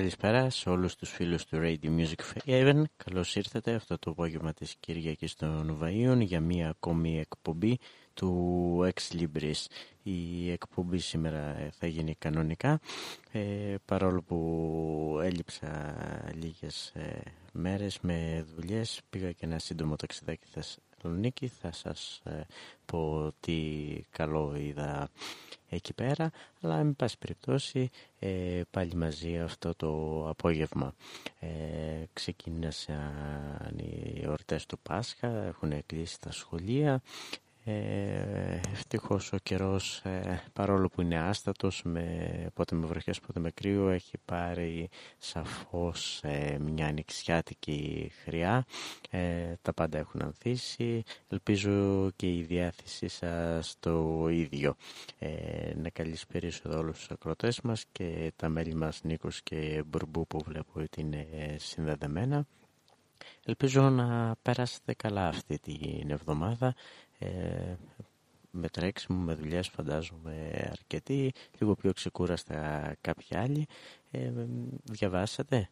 καλησπέρα σε όλους τους φίλους του Radio Music Haven. Καλώς ήρθατε αυτό το απόγευμα της Κυριακής των Βαΐων για μία ακόμη εκπομπή του Ex Libris. Η εκπομπή σήμερα θα γίνει κανονικά, ε, παρόλο που έλειψα λίγες ε, μέρες με δουλειές. Πήγα και ένα σύντομο ταξιδάκι στη Θεσσαλονίκη. Θα σας ε, πω τι καλό είδα εκεί πέρα, αλλά εν πάση περιπτώσει ε, πάλι μαζί αυτό το απόγευμα. Ε, ξεκίνησαν οι ορτές του Πάσχα, έχουν κλείσει τα σχολεία, ε, ευτυχώς ο καιρός ε, παρόλο που είναι άστατος με, πότε με βροχές πότε με κρύο έχει πάρει σαφώς ε, μια ανοιξιάτικη χρειά. Ε, τα πάντα έχουν ανθίσει. Ελπίζω και η διάθεσή σας το ίδιο. Ε, να καλησπέρισω όλους τους ακροτές μας και τα μέλη μας Νίκος και Μπουρμπού που βλέπω ότι είναι συνδεδεμένα. Ελπίζω να περάσετε καλά αυτή την εβδομάδα ε, με τρέξιμο, με δουλειές φαντάζομαι αρκετοί, λίγο πιο ξεκούραστα κάποιοι άλλοι. Ε, διαβάσατε;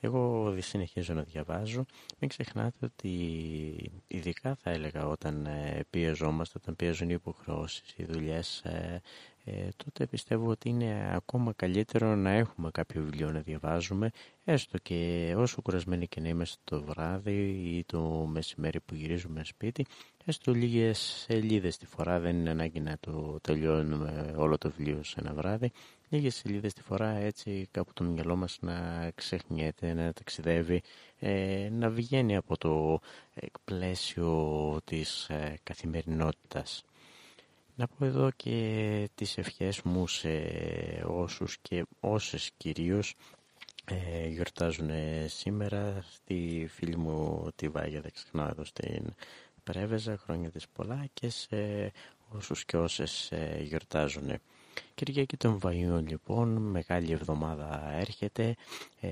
Εγώ συνεχίζω να διαβάζω. Μην ξεχνάτε ότι ειδικά θα έλεγα όταν ε, πιεζόμαστε, όταν πιέζουν οι υποχρεώσεις, οι δουλειές, ε, ε, τότε πιστεύω ότι είναι ακόμα καλύτερο να έχουμε κάποιο βιβλίο να διαβάζουμε, έστω και όσο κουρασμένοι και να είμαστε το βράδυ ή το μεσημέρι που γυρίζουμε σπίτι, έστω λίγες σελίδες τη φορά, δεν είναι ανάγκη να το τελειώνουμε όλο το βιβλίο σε ένα βράδυ, λίγες σελίδες τη φορά έτσι κάπου το μυαλό μας να ξεχνιέται, να ταξιδεύει, ε, να βγαίνει από το πλαίσιο της ε, καθημερινότητας. Να πω εδώ και τις ευχές μου σε όσους και όσες κυρίως ε, γιορτάζουν σήμερα. Στη φίλη μου τη Βάγια δεν ξεχνάω εδώ στην Πρέβεζα, χρόνια της πολλά και σε όσους και όσες ε, γιορτάζουν. Κυριακή των Βαϊών λοιπόν, μεγάλη εβδομάδα έρχεται, ε,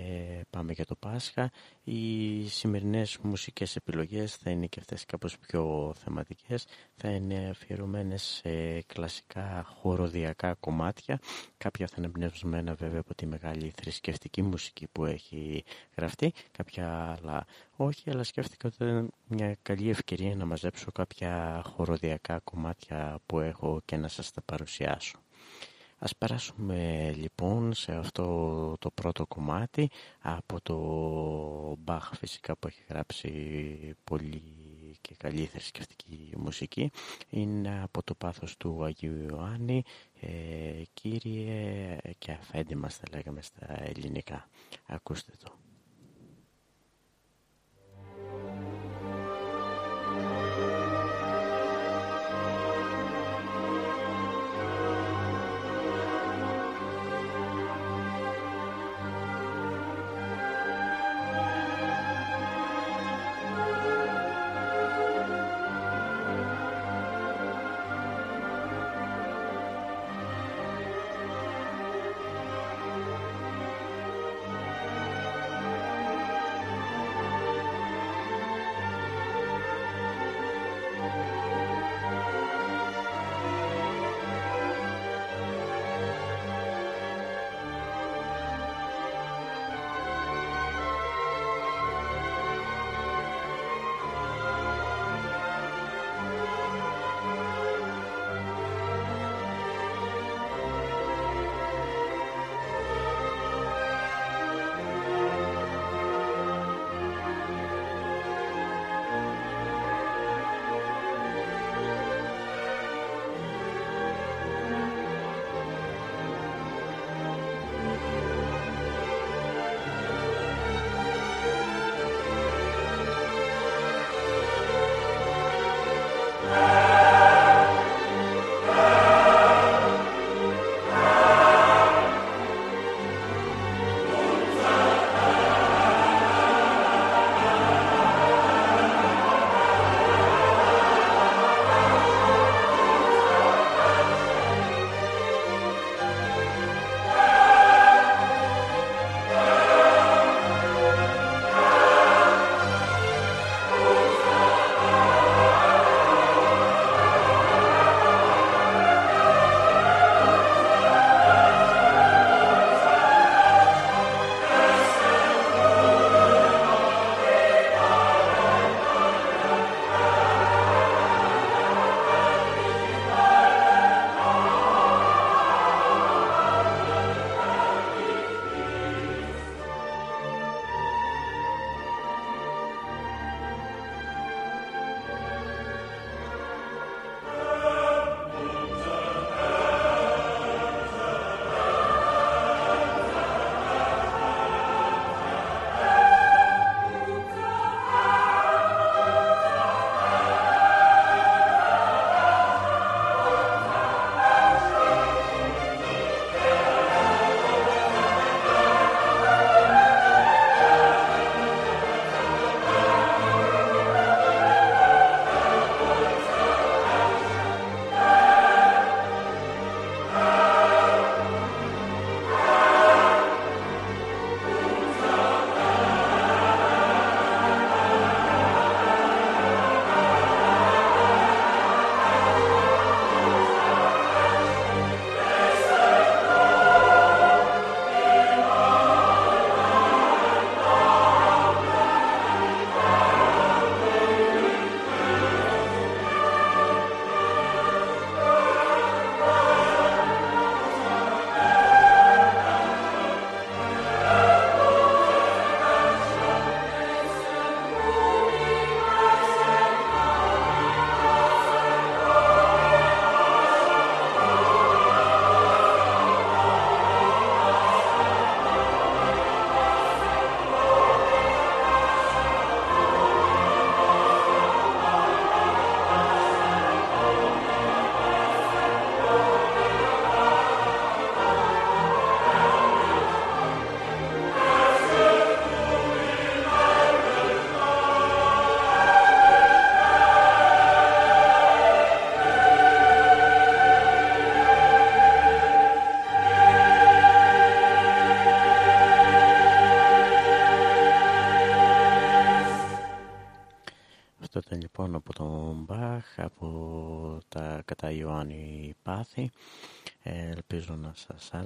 πάμε για το Πάσχα. Οι σημερινές μουσικές επιλογές θα είναι και αυτές κάπως πιο θεματικές, θα είναι αφιερωμένες σε κλασικά χοροδιακά κομμάτια. Κάποια θα είναι εμπνευσμένα βέβαια από τη μεγάλη θρησκευτική μουσική που έχει γραφτεί, κάποια άλλα όχι, αλλά σκέφτηκα ότι ήταν μια καλή ευκαιρία να μαζέψω κάποια χοροδιακά κομμάτια που έχω και να σας τα παρουσιάσω. Ας περάσουμε λοιπόν σε αυτό το πρώτο κομμάτι από το Μπαχ φυσικά που έχει γράψει πολύ και καλή θρησκευτική μουσική. Είναι από το πάθος του Αγίου Ιωάννη ε, Κύριε και αφέντη μας θα λέγαμε στα ελληνικά. Ακούστε το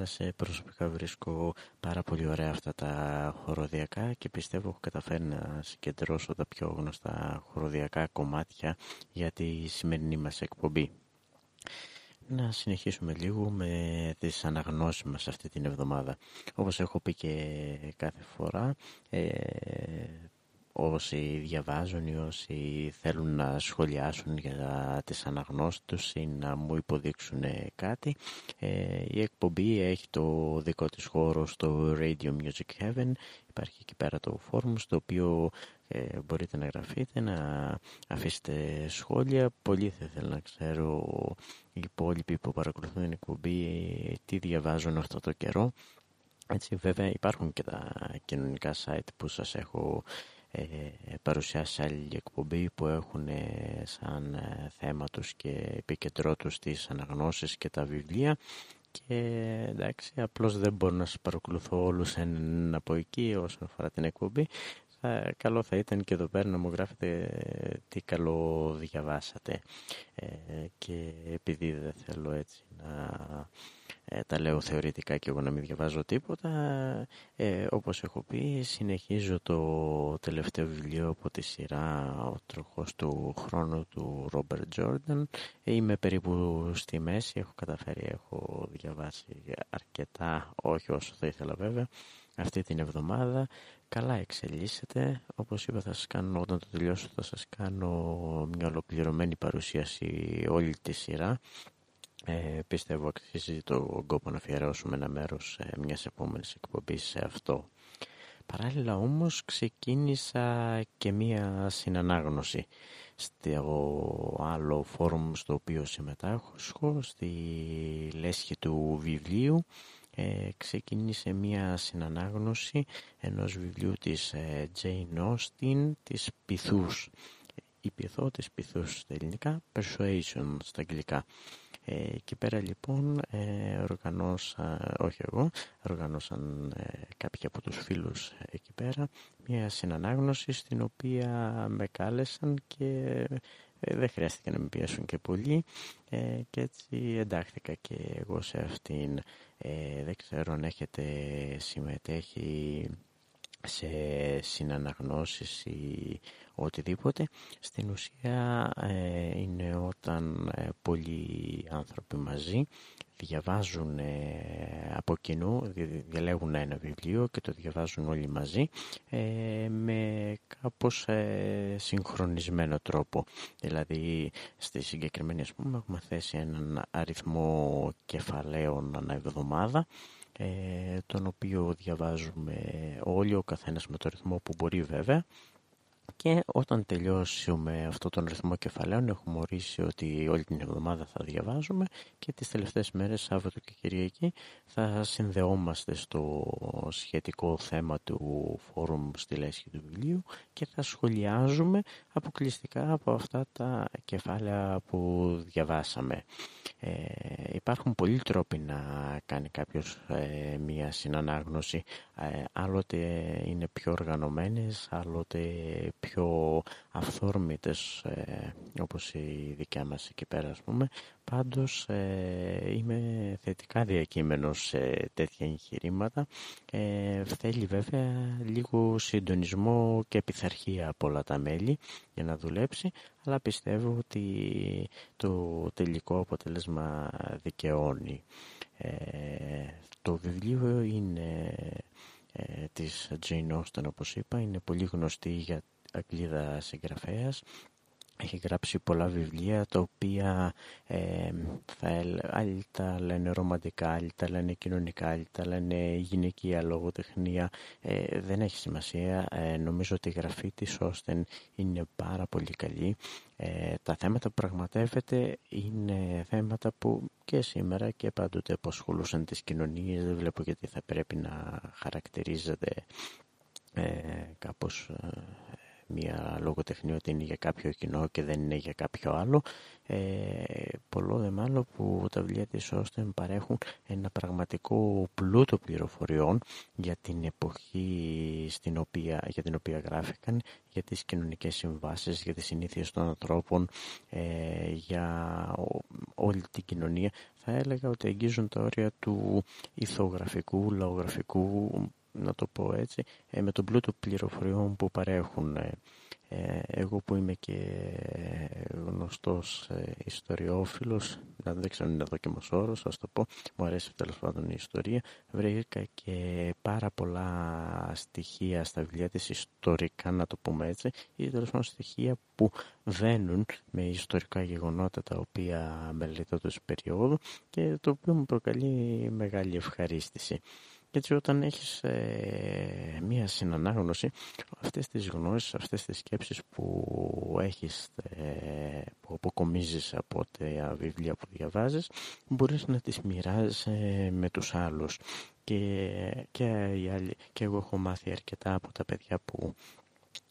σας άρεσε. Προσωπικά βρίσκω πάρα πολύ ωραία αυτά τα χοροδιακά και πιστεύω έχω καταφέρει να συγκεντρώσω τα πιο γνωστά χοροδιακά κομμάτια για τη σημερινή μας εκπομπή. Να συνεχίσουμε λίγο με τις αναγνώσεις μας αυτή την εβδομάδα. Όπως έχω πει και κάθε φορά, ε, όσοι διαβάζουν ή όσοι θέλουν να σχολιάσουν για τις αναγνώσεις τους ή να μου υποδείξουν κάτι ε, η εκπομπή έχει το δικό της χώρο στο Radio Music Heaven. Υπάρχει εκεί πέρα το forum στο οποίο ε, μπορείτε να γραφείτε να αφήσετε σχόλια. Πολύ θα ήθελα να ξέρω οι υπόλοιποι που παρακολουθούν την εκπομπή τι διαβάζουν αυτό το καιρό. Έτσι βέβαια υπάρχουν και τα κοινωνικά site που σας έχω ε, παρουσιάσει άλλη εκπομπή που έχουν ε, σαν ε, θέμα τους και επίκεντρό τους τις αναγνώσεις και τα βιβλία. Και εντάξει απλώς δεν μπορώ να σας παρακολουθώ όλους έναν από εκεί όσον αφορά την εκπομπή. Θα, καλό θα ήταν και εδώ πέρα να μου γράφετε τι καλό διαβάσατε. Και επειδή δεν θέλω έτσι να ε, τα λέω θεωρητικά και εγώ να μην διαβάζω τίποτα. Ε, όπως έχω πει συνεχίζω το τελευταίο βιβλίο από τη σειρά «Ο τροχός του χρόνου» του Ρόμπερτ Τζόρνταν είμαι περίπου στη μέση έχω καταφέρει, έχω διαβάσει αρκετά όχι όσο θα ήθελα βέβαια αυτή την εβδομάδα. Καλά εξελίσσεται. Όπως είπα θα σας κάνω όταν το τελειώσω θα σας κάνω μια ολοκληρωμένη παρουσίαση όλη τη σειρά ε, πιστεύω αξίζει τον κόπο να αφιερώσουμε ένα μέρος ε, μιας επόμενης εκπομπής σε αυτό. Παράλληλα όμως ξεκίνησα και μία συνανάγνωση στο άλλο φόρουμ στο οποίο συμμετάχω, στη λέσχη του βιβλίου. Ε, ξεκίνησε μία συνανάγνωση ενός βιβλίου της ε, Jane Austen, της Πυθούς. Η Πυθό της Πυθούς στα ελληνικά, Persuasion στα αγγλικά. Ε, εκεί πέρα λοιπόν ε, οργανώσα, όχι εγώ, οργανώσαν ε, κάποιοι από τους φίλους εκεί πέρα μια συνανάγνωση στην οποία με κάλεσαν και ε, δεν χρειάστηκε να με πιέσουν και πολύ ε, και έτσι εντάχθηκα και εγώ σε αυτήν. δεν ξέρω αν έχετε συμμετέχει σε συναναγνώσεις ή οτιδήποτε στην ουσία ε, είναι όταν ε, πολλοί άνθρωποι μαζί διαβάζουν ε, από κοινού, διαλέγουν ένα βιβλίο και το διαβάζουν όλοι μαζί με κάπως συγχρονισμένο τρόπο. Δηλαδή στη συγκεκριμένη ας πούμε έχουμε θέσει έναν αριθμό κεφαλαίων ανά εβδομάδα τον οποίο διαβάζουμε όλοι ο καθένας με το ρυθμό που μπορεί βέβαια και όταν τελειώσουμε αυτό τον ρυθμό κεφαλαίων έχουμε ορίσει ότι όλη την εβδομάδα θα διαβάζουμε και τις τελευταίες μέρες Σάββατο και Κυριακή θα συνδεόμαστε στο σχετικό θέμα του φόρουμ στη λέσχη του βιβλίου και θα σχολιάζουμε αποκλειστικά από αυτά τα κεφάλαια που διαβάσαμε. Ε, υπάρχουν πολλοί τρόποι να κάνει κάποιος ε, μία συνανάγνωση. Ε, άλλοτε είναι πιο οργανωμένες, άλλοτε πιο αυθόρμητες ε, όπως η δικιά μας εκεί πέρα ας πούμε. Πάντως ε, είμαι θετικά διακείμενος σε τέτοια εγχειρήματα. Ε, θέλει βέβαια λίγο συντονισμό και πειθαρχία από όλα τα μέλη για να δουλέψει, αλλά πιστεύω ότι το τελικό αποτέλεσμα δικαιώνει. Ε, το βιβλίο είναι ε, της Jane Austen όπως είπα, είναι πολύ γνωστή για Αγγλίδα συγγραφέας έχει γράψει πολλά βιβλία τα οποία ε, θα, άλλοι τα λένε ρομαντικά, άλλοι τα λένε κοινωνικά, άλλοι τα λένε γυναικεία λογοτεχνία. Ε, δεν έχει σημασία. Ε, νομίζω ότι η γραφή της Όστεν είναι πάρα πολύ καλή. Ε, τα θέματα που πραγματεύεται είναι θέματα που και σήμερα και πάντοτε απασχολούσαν τις κοινωνίες. Δεν βλέπω γιατί θα πρέπει να χαρακτηρίζεται κάπως μια λογοτεχνία ότι είναι για κάποιο κοινό και δεν είναι για κάποιο άλλο. Ε, πολλό δε μάλλον που τα βιβλία της Όστεν παρέχουν ένα πραγματικό πλούτο πληροφοριών για την εποχή στην οποία, για την οποία γράφηκαν, για τις κοινωνικές συμβάσεις, για τις συνήθειες των ανθρώπων, ε, για όλη την κοινωνία. Θα έλεγα ότι αγγίζουν τα όρια του ηθογραφικού, λαογραφικού, να το πω έτσι, ε, με τον πλούτο πληροφοριών που παρέχουν. Ε, ε, εγώ που είμαι και γνωστός ε, ιστοριόφιλος, δεν ξέρω αν είναι δόκιμος όρος, ας το πω, μου αρέσει τέλος πάντων η ιστορία, βρήκα και πάρα πολλά στοιχεία στα βιβλία της ιστορικά, να το πούμε έτσι, ή τέλος πάντων στοιχεία που βαίνουν με ιστορικά γεγονότα τα οποία μελετώ τους περίοδου και το οποίο μου προκαλεί μεγάλη ευχαρίστηση. Και έτσι όταν έχεις ε, μία συνανάγνωση αυτές τις γνώσεις, αυτές τις σκέψεις που έχεις, ε, που αποκομίζεις από τα βιβλία που διαβάζεις μπορείς να τις μοιράζεις με τους άλλους. Και, και, οι άλλοι, και εγώ έχω μάθει αρκετά από τα παιδιά που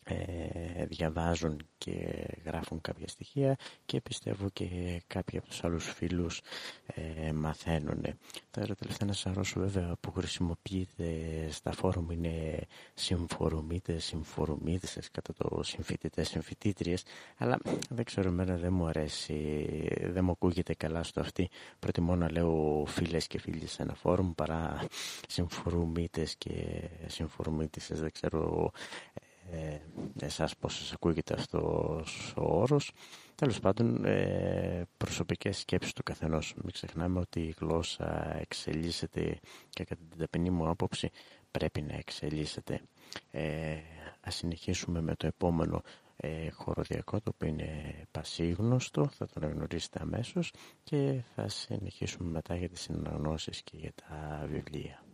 ε, διαβάζουν και γράφουν κάποια στοιχεία και πιστεύω και κάποιοι από τους άλλους φίλους ε, μαθαίνουν. Τώρα τελευταία ένα σαρός βέβαια που χρησιμοποιείται στα φόρουμ είναι συμφορουμίτες, συμφορουμίτες κατά το συμφοιτητές, συμφοιτήτριες αλλά δεν ξέρω εμένα δεν μου αρέσει, δεν μου ακούγεται καλά στο αυτή. Προτιμώ να λέω φίλες και φίλοι σε ένα φόρουμ παρά συμφορουμίτες και συμφορουμίτες, δεν ξέρω ε, εσάς πώς σας ακούγεται αυτός ο όρος. Τέλος πάντων, ε, προσωπικές σκέψεις του καθενός. Μην ξεχνάμε ότι η γλώσσα εξελίσσεται και κατά την ταπεινή μου άποψη πρέπει να εξελίσσεται. Ε, ας συνεχίσουμε με το επόμενο ε, χωροδιακό το οποίο είναι πασίγνωστο, θα τον γνωρίσετε αμέσως και θα συνεχίσουμε μετά για τις συναναγνώσεις και για τα βιβλία.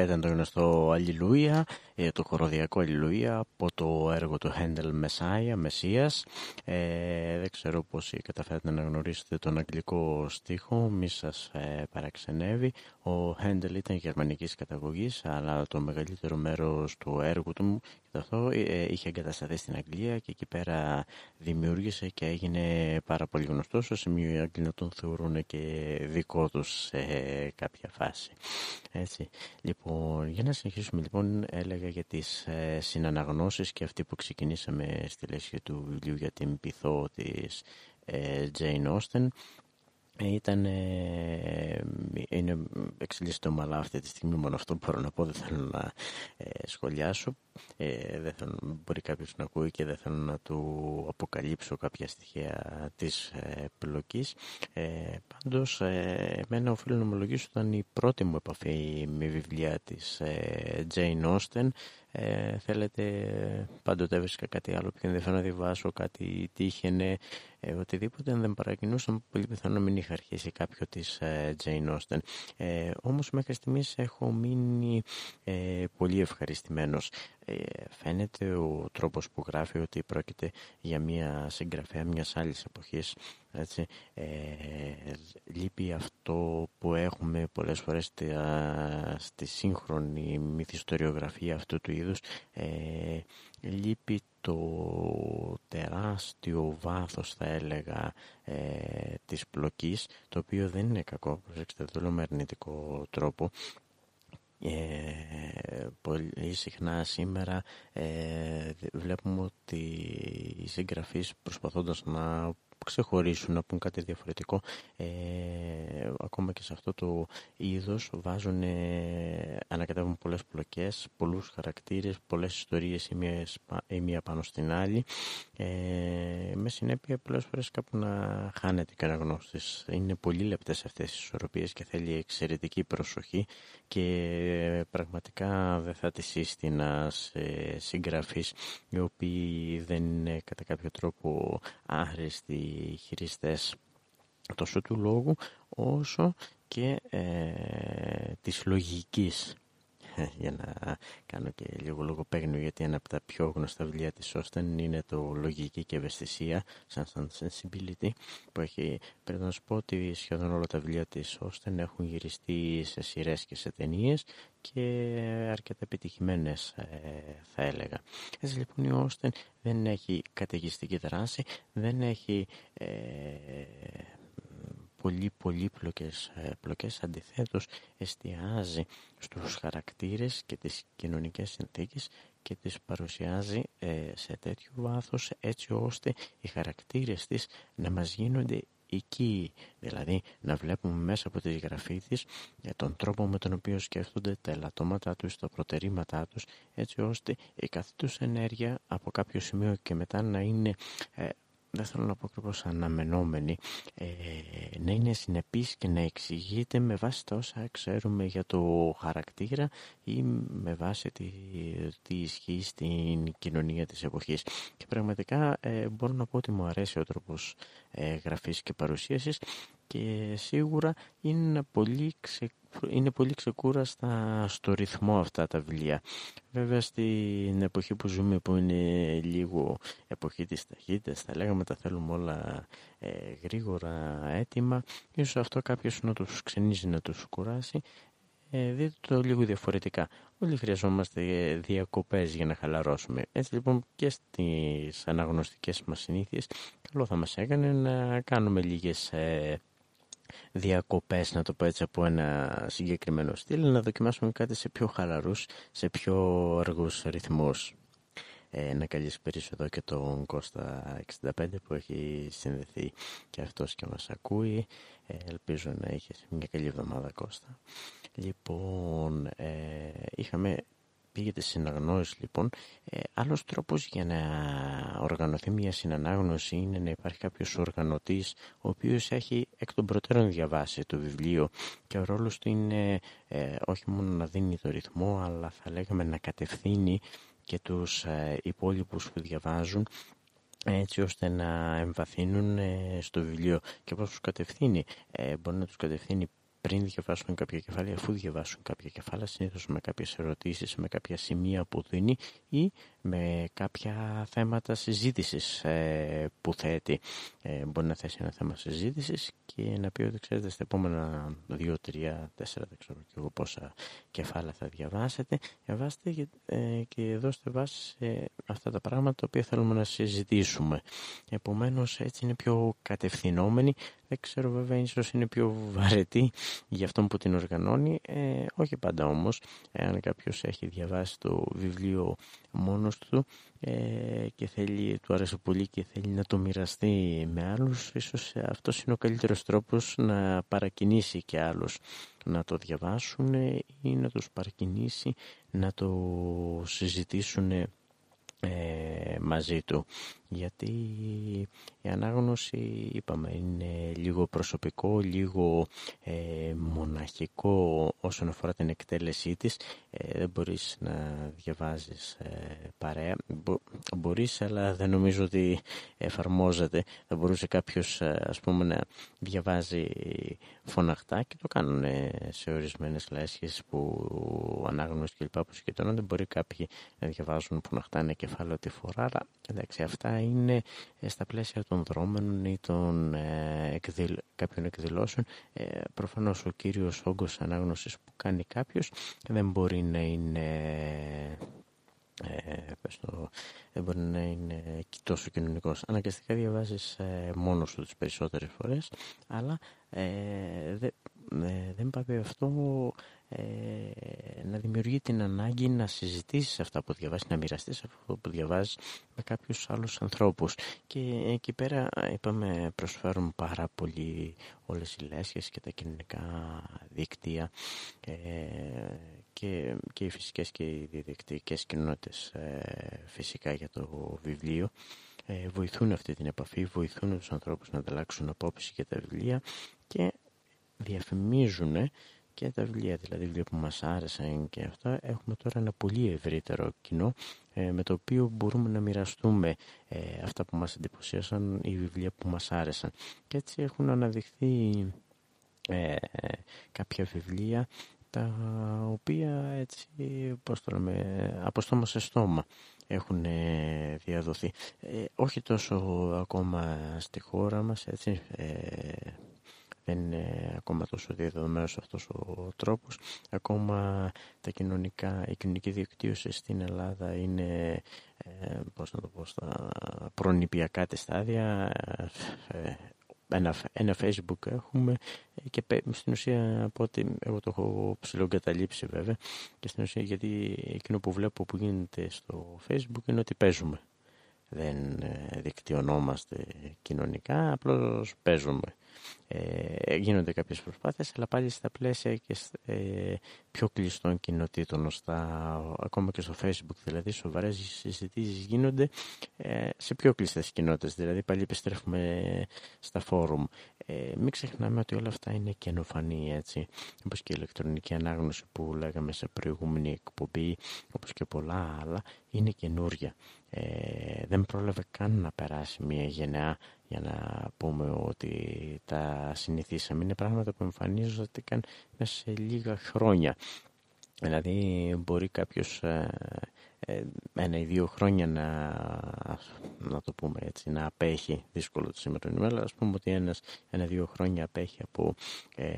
Και φυσικά ήταν το γνωστό Αλληλούια, ε, το χοροδιακό Αλληλούια από το έργο του Χέντελ Μεσάια, Μεσσίας. Ε, δεν ξέρω πώς καταφέρατες να γνωρίσετε τον αγγλικό στίχο, μη σας ε, παραξενεύει. Ο Χέντελ ήταν γερμανικής καταγωγής, αλλά το μεγαλύτερο μέρος του έργου του αυτό ε, είχε εγκατασταθεί στην Αγγλία και εκεί πέρα δημιούργησε και έγινε πάρα πολύ γνωστός, στο σημείο οι Άγγλοι να τον θεωρούν και δικό τους σε κάποια φάση. Έτσι. Λοιπόν, για να συνεχίσουμε λοιπόν έλεγα για τις ε, συναναγνώσεις και αυτή που ξεκινήσαμε στη λέσχη του βιβλίου για την πυθό της ε, Jane Austen ήταν, ε, είναι εξελίσσεται ομαλά αυτή τη στιγμή, μόνο αυτό μπορώ να πω, δεν θέλω να ε, σχολιάσω. Ε, δεν θέλω, μπορεί κάποιος να ακούει και δεν θέλω να του αποκαλύψω κάποια στοιχεία της ε, πλοκής. Ε, πάντως, ε, εμένα οφείλω να ομολογήσω ήταν η πρώτη μου επαφή με βιβλία της ε, Jane Austen. Ε, θέλετε πάντοτε έβρισκα κάτι άλλο πιο ενδιαφέρον να διαβάσω, κάτι τύχαινε, ε, οτιδήποτε αν δεν παρακινούσα πολύ πιθανό να μην είχα αρχίσει κάποιο της ε, Jane Austen. Ε, όμως μέχρι στιγμής έχω μείνει ε, πολύ ευχαριστημένος. Ε, φαίνεται ο τρόπος που γράφει ότι πρόκειται για μια συγγραφέα μιας άλλης εποχής έτσι, ε, λείπει αυτό που έχουμε πολλές φορές στη, στη σύγχρονη μυθιστοριογραφία αυτού του είδους. Ε, λείπει το τεράστιο βάθος θα έλεγα ε, της πλοκής το οποίο δεν είναι κακό, προσέξτε το λέω με αρνητικό τρόπο ε, πολύ συχνά σήμερα ε, βλέπουμε ότι οι συγγραφείς προσπαθώντας να ξεχωρίσουν, να πούν κάτι διαφορετικό. Ε, ακόμα και σε αυτό το είδος βάζουν, ε, ανακατεύουν πολλές πλοκές, πολλούς χαρακτήρες, πολλές ιστορίες η μία, η μία πάνω στην άλλη. Ε, με συνέπεια πολλές φορές κάπου να χάνεται και αναγνώστης. Είναι πολύ λεπτές αυτές οι ισορροπίες και θέλει εξαιρετική προσοχή και πραγματικά δεν θα τη σύστηνα σε συγγραφείς οι οποίοι δεν είναι κατά κάποιο τρόπο άχρηστοι χειριστές τόσο του λόγου όσο και ε, της λογικής για να κάνω και λίγο λογοπαίγνιο γιατί ένα από τα πιο γνωστά βιβλία της Όστεν είναι το «Λογική και ευαισθησία» σαν sensibility που έχει, πρέπει να σου πω ότι σχεδόν όλα τα βιβλία της Όστεν έχουν γυριστεί σε σειρές και σε ταινίες και αρκετά επιτυχημένες ε, θα έλεγα. Έτσι λοιπόν η Όστεν δεν έχει καταιγιστική δράση, δεν έχει ε, πολύ πολύπλοκες ε, πλοκές αντιθέτως εστιάζει στους χαρακτήρες και τις κοινωνικές συνθήκες και τις παρουσιάζει ε, σε τέτοιο βάθος έτσι ώστε οι χαρακτήρες της να μας γίνονται εκεί, δηλαδή να βλέπουμε μέσα από τη γραφή της για τον τρόπο με τον οποίο σκέφτονται τα ελαττώματά τους, τα προτερήματά τους έτσι ώστε η κάθε τους ενέργεια από κάποιο σημείο και μετά να είναι ε, δεν θέλω να πω ακριβώς αναμενόμενη, ε, να είναι συνεπής και να εξηγείται με βάση τα όσα ξέρουμε για το χαρακτήρα ή με βάση τι, τι ισχύει στην κοινωνία της εποχής. Και πραγματικά ε, μπορώ να πω ότι μου αρέσει ο τρόπος ε, γραφής και παρουσίασης και σίγουρα είναι πολύ, ξε, είναι πολύ ξεκούραστα στο ρυθμό αυτά τα βιβλία. Βέβαια στην εποχή που ζούμε που είναι λίγο εποχή της ταχύτητας θα λέγαμε τα θέλουμε όλα ε, γρήγορα έτοιμα ίσως αυτό κάποιος να τους ξενίζει να τους κουράσει ε, δείτε το λίγο διαφορετικά. Όλοι χρειαζόμαστε διακοπές για να χαλαρώσουμε. Έτσι λοιπόν και στις αναγνωστικές μας συνήθειες καλό θα μας έκανε να κάνουμε λίγες ε, διακοπές, να το πω έτσι, από ένα συγκεκριμένο στυλ, να δοκιμάσουμε κάτι σε πιο χαλαρούς, σε πιο αργούς ρυθμούς. Ε, να καλησπέρισω εδώ και τον Κώστα 65 που έχει συνδεθεί και αυτός και μας ακούει. Ε, ελπίζω να είχε μια καλή εβδομάδα Κώστα. Λοιπόν, ε, είχαμε πήγεται συναγνώριση λοιπόν. Ε, άλλος τρόπος για να οργανωθεί μια συνανάγνωση είναι να υπάρχει κάποιος οργανωτής ο οποίος έχει εκ των προτέρων διαβάσει το βιβλίο και ο ρόλος του είναι ε, όχι μόνο να δίνει το ρυθμό αλλά θα λέγαμε να κατευθύνει και τους ε, υπόλοιπους που διαβάζουν έτσι ώστε να εμβαθύνουν ε, στο βιβλίο και πώς τους κατευθύνει. Ε, μπορεί να τους κατευθύνει πριν διαβάσουν κάποια κεφάλαια, αφού διαβάσουν κάποια κεφάλαια, συνήθως με κάποιες ερωτήσεις, με κάποια σημεία που δίνει ή με κάποια θέματα συζήτησης ε, που θέτει. Ε, μπορεί να θέσει ένα θέμα συζήτησης και να πει ότι ξέρετε στα επόμενα δύο, τρία, τέσσερα, δεν ξέρω και εγώ πόσα κεφάλαια θα διαβάσετε. Διαβάστε και, ε, και δώστε βάση σε αυτά τα πράγματα τα οποία θέλουμε να συζητήσουμε. Επομένως έτσι είναι πιο κατευθυνόμενοι δεν ξέρω βέβαια, ίσως είναι πιο βαρετή για αυτόν που την οργανώνει. Ε, όχι πάντα όμως, εάν κάποιος έχει διαβάσει το βιβλίο μόνος του ε, και θέλει, του αρέσει πολύ και θέλει να το μοιραστεί με άλλους, ίσως αυτός είναι ο καλύτερος τρόπος να παρακινήσει και άλλους να το διαβάσουν ή να τους παρακινήσει να το συζητήσουν ε, μαζί του γιατί η ανάγνωση είπαμε είναι λίγο προσωπικό, λίγο ε, μοναχικό όσον αφορά την εκτέλεσή της. Ε, δεν μπορείς να διαβάζεις ε, παρέα. Μπο, μπορείς αλλά δεν νομίζω ότι εφαρμόζεται. Θα μπορούσε κάποιος ε, ας πούμε να διαβάζει φωναχτά και το κάνουν σε ορισμένες λέσχες που ανάγνωση και λοιπά που συγκεντρώνονται μπορεί κάποιοι να διαβάζουν φωναχτά ένα κεφάλαιο τη φορά αλλά εντάξει αυτά είναι ε, στα πλαίσια των δρόμενων ή των ε, εκδηλ... κάποιων εκδηλώσεων. Ε, προφανώς ο κύριος όγκος ανάγνωσης που κάνει κάποιος δεν μπορεί να είναι... Ε, το, δεν μπορεί να είναι τόσο κοινωνικός. Αναγκαστικά διαβάζεις ε, μόνος σου τις περισσότερες φορές, αλλά ε, δε, ε, δεν πάει αυτό ε, να δημιουργεί την ανάγκη να συζητήσεις αυτά που διαβάζεις, να μοιραστείς αυτό που διαβάζεις με κάποιους άλλους ανθρώπους. Και εκεί πέρα είπαμε προσφέρουν πάρα πολύ όλες οι λέσχες και τα κοινωνικά δίκτυα ε, και, και οι φυσικές και οι διαδικτυακές κοινότητες ε, φυσικά για το βιβλίο. Ε, βοηθούν αυτή την επαφή, βοηθούν τους ανθρώπους να ανταλλάξουν απόψη για τα βιβλία και διαφημίζουν και τα βιβλία, δηλαδή βιβλία που μας άρεσαν και αυτά, έχουμε τώρα ένα πολύ ευρύτερο κοινό ε, με το οποίο μπορούμε να μοιραστούμε ε, αυτά που μας εντυπωσίασαν, οι βιβλία που μας άρεσαν. Και έτσι έχουν αναδειχθεί ε, κάποια βιβλία τα οποία έτσι, πώς το λέμε, από στόμα σε στόμα έχουν διαδοθεί. όχι τόσο ακόμα στη χώρα μας, έτσι, δεν είναι ακόμα τόσο διαδεδομένος αυτός ο τρόπος. Ακόμα τα κοινωνικά, η κοινωνική δικτύωση στην Ελλάδα είναι ε, πώς να το πω, στα προνηπιακά της στάδια. Ε, ένα, ένα facebook έχουμε και στην ουσία από ότι εγώ το έχω ψηλογκαταλείψει βέβαια και στην ουσία γιατί εκείνο που βλέπω που γίνεται στο facebook είναι ότι παίζουμε δεν ε, δικτυωνόμαστε κοινωνικά απλώς παίζουμε. Ε, γίνονται κάποιες προσπάθειες αλλά πάλι στα πλαίσια και ε, πιο κλειστών κοινοτήτων στα, ακόμα και στο facebook δηλαδή σοβαρές συζητήσεις γίνονται ε, σε πιο κλειστές κοινότητες. Δηλαδή πάλι επιστρέφουμε στα φόρουμ ε, μην ξεχνάμε ότι όλα αυτά είναι καινοφανή έτσι όπως και η ηλεκτρονική ανάγνωση που λέγαμε σε προηγούμενη εκπομπή όπως και πολλά άλλα είναι καινούρια ε, δεν πρόλαβε καν να περάσει μια γενεά για να πούμε ότι τα συνηθίσαμε. Είναι πράγματα που εμφανίζονται μέσα σε λίγα χρόνια. Δηλαδή μπορεί κάποιος ε, ε, ένα ή δύο χρόνια να, να το πούμε έτσι, να απέχει δύσκολο το σήμερα ημέρα, ας πούμε ότι ένας ένα-δύο χρόνια απέχει από ε,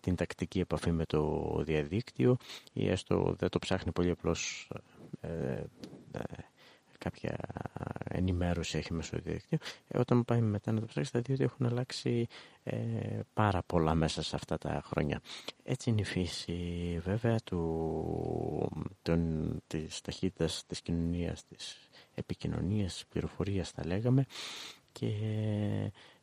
την τακτική επαφή με το διαδίκτυο ή έστω δεν το ψάχνει πολύ απλώς κάποια ενημέρωση έχει μέσω διαδικτύου. Ε, όταν πάμε μετά να το ψάξει, θα δει ότι έχουν αλλάξει ε, πάρα πολλά μέσα σε αυτά τα χρόνια. Έτσι είναι η φύση βέβαια του, των, της ταχύτητας της κοινωνίας, της επικοινωνίας, της πληροφορίας θα λέγαμε και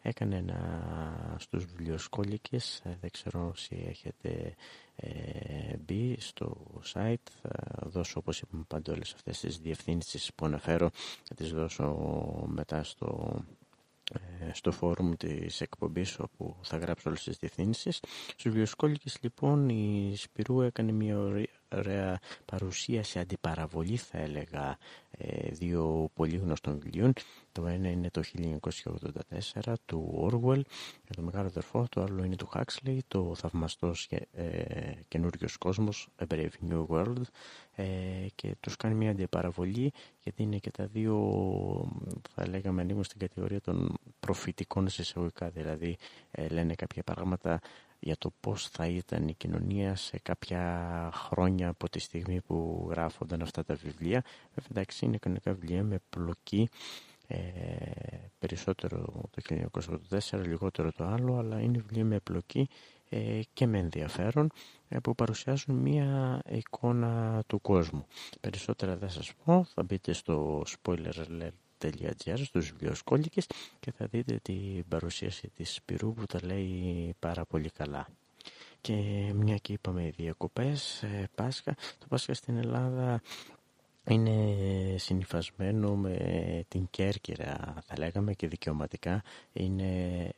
έκανε ένα στους βιβλιοσκόλικες, ε, δεν ξέρω όσοι έχετε ε, μπει στο site, θα δώσω όπως είπαμε πάντα όλες αυτές τις διευθύνσεις που αναφέρω, θα τις δώσω μετά στο, ε, στο φόρουμ της εκπομπής όπου θα γράψω όλες τις διευθύνσεις. Στους βιβλιοσκόλικες λοιπόν η Σπυρού έκανε μια ωραία παρουσίαση, αντιπαραβολή θα έλεγα ε, δύο πολύ γνωστών βιβλίων. Το ένα είναι το 1984 του Orwell για το μεγάλο αδερφό, το άλλο είναι του Huxley, το θαυμαστός ε, καινούριος κόσμος, A Brave New World. Ε, και τους κάνει μια αντιπαραβολή γιατί είναι και τα δύο θα λέγαμε ανήκουν στην κατηγορία των προφητικών εισαγωγικά. Δηλαδή ε, λένε κάποια πράγματα για το πώς θα ήταν η κοινωνία σε κάποια χρόνια από τη στιγμή που γράφονταν αυτά τα βιβλία. Βέβαια, εντάξει, είναι κανονικά βιβλία με πλοκή ε, περισσότερο το 1984, λιγότερο το άλλο, αλλά είναι βιβλία με πλοκή ε, και με ενδιαφέρον ε, που παρουσιάζουν μία εικόνα του κόσμου. Περισσότερα δεν σας πω, θα μπείτε στο spoiler.gr στους βιβλιοσκόλικες και θα δείτε την παρουσίαση της Σπυρού που τα λέει πάρα πολύ καλά. Και μια και είπαμε διακοπές, ε, Πάσχα, το Πάσχα στην Ελλάδα είναι συνειφασμένο με την Κέρκυρα θα λέγαμε και δικαιωματικά είναι,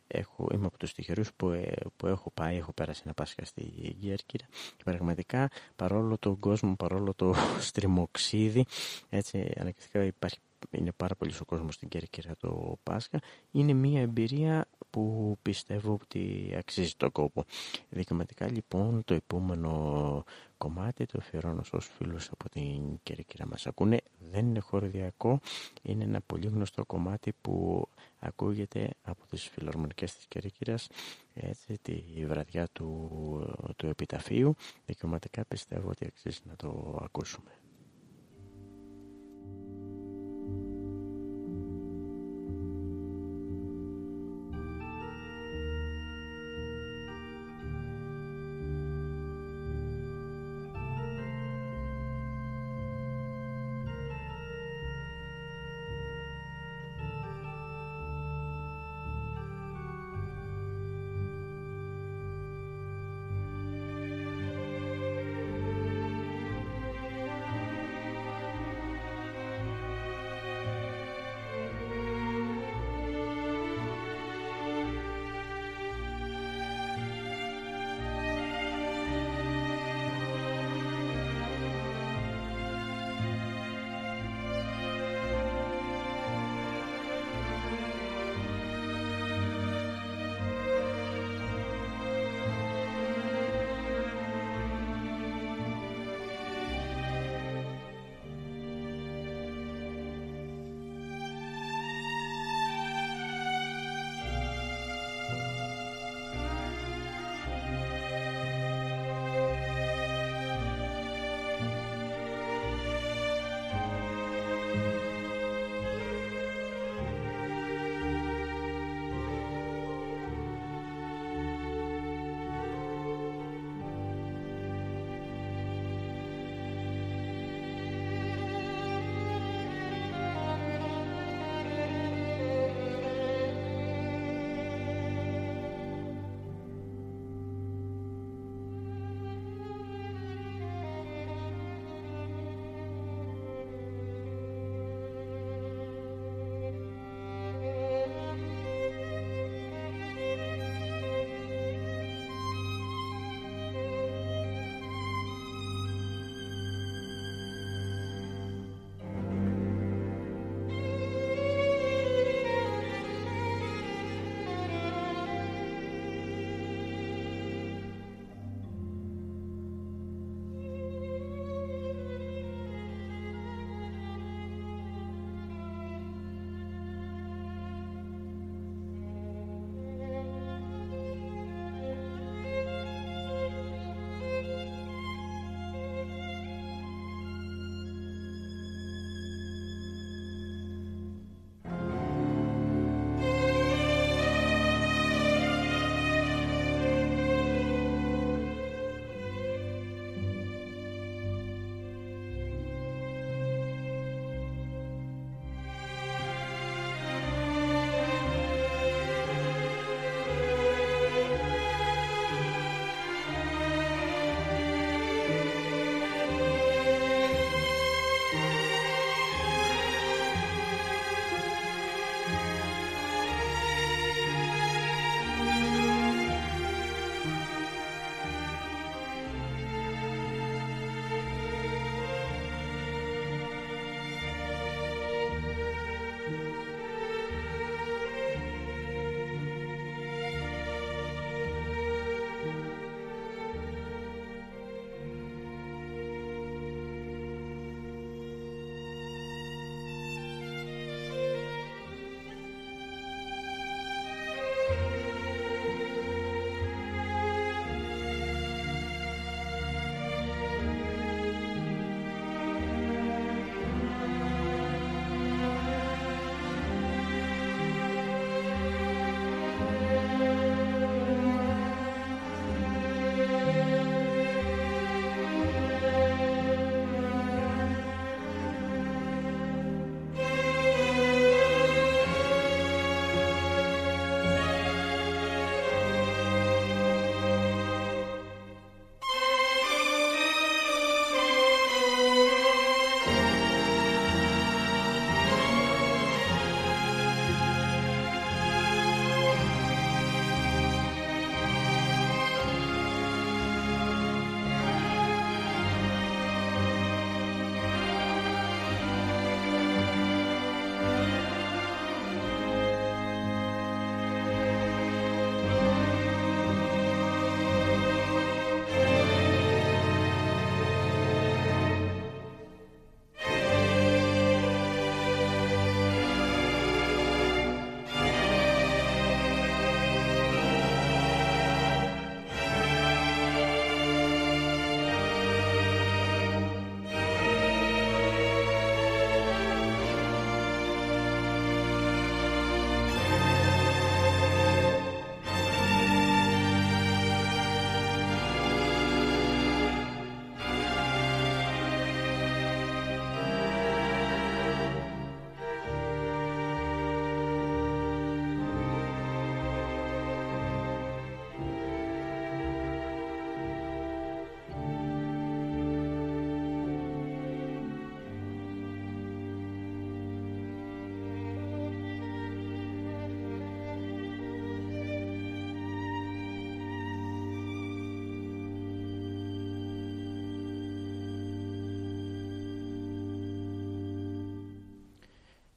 έχω, είμαι από τους τυχερούς που, ε, που έχω πάει, έχω πέρασει ένα Πάσχα στη Κέρκυρα και πραγματικά παρόλο τον κόσμο, παρόλο το στριμοξίδι έτσι αναγκαστικά υπάρχει είναι πάρα πολύς ο κόσμος στην Κέρκυρα το Πάσχα είναι μια εμπειρία που πιστεύω ότι αξίζει το κόπο. Δικαιωματικά λοιπόν το επόμενο κομμάτι το αφιερώνω στους φίλους από την Κέρκυρα μας ακούνε. Δεν είναι χορδιακό, είναι ένα πολύ γνωστό κομμάτι που ακούγεται από τις φιλορμονικές της Κέρκυρας έτσι, τη βραδιά του, του επιταφείου. Δικαιωματικά πιστεύω ότι αξίζει να το ακούσουμε.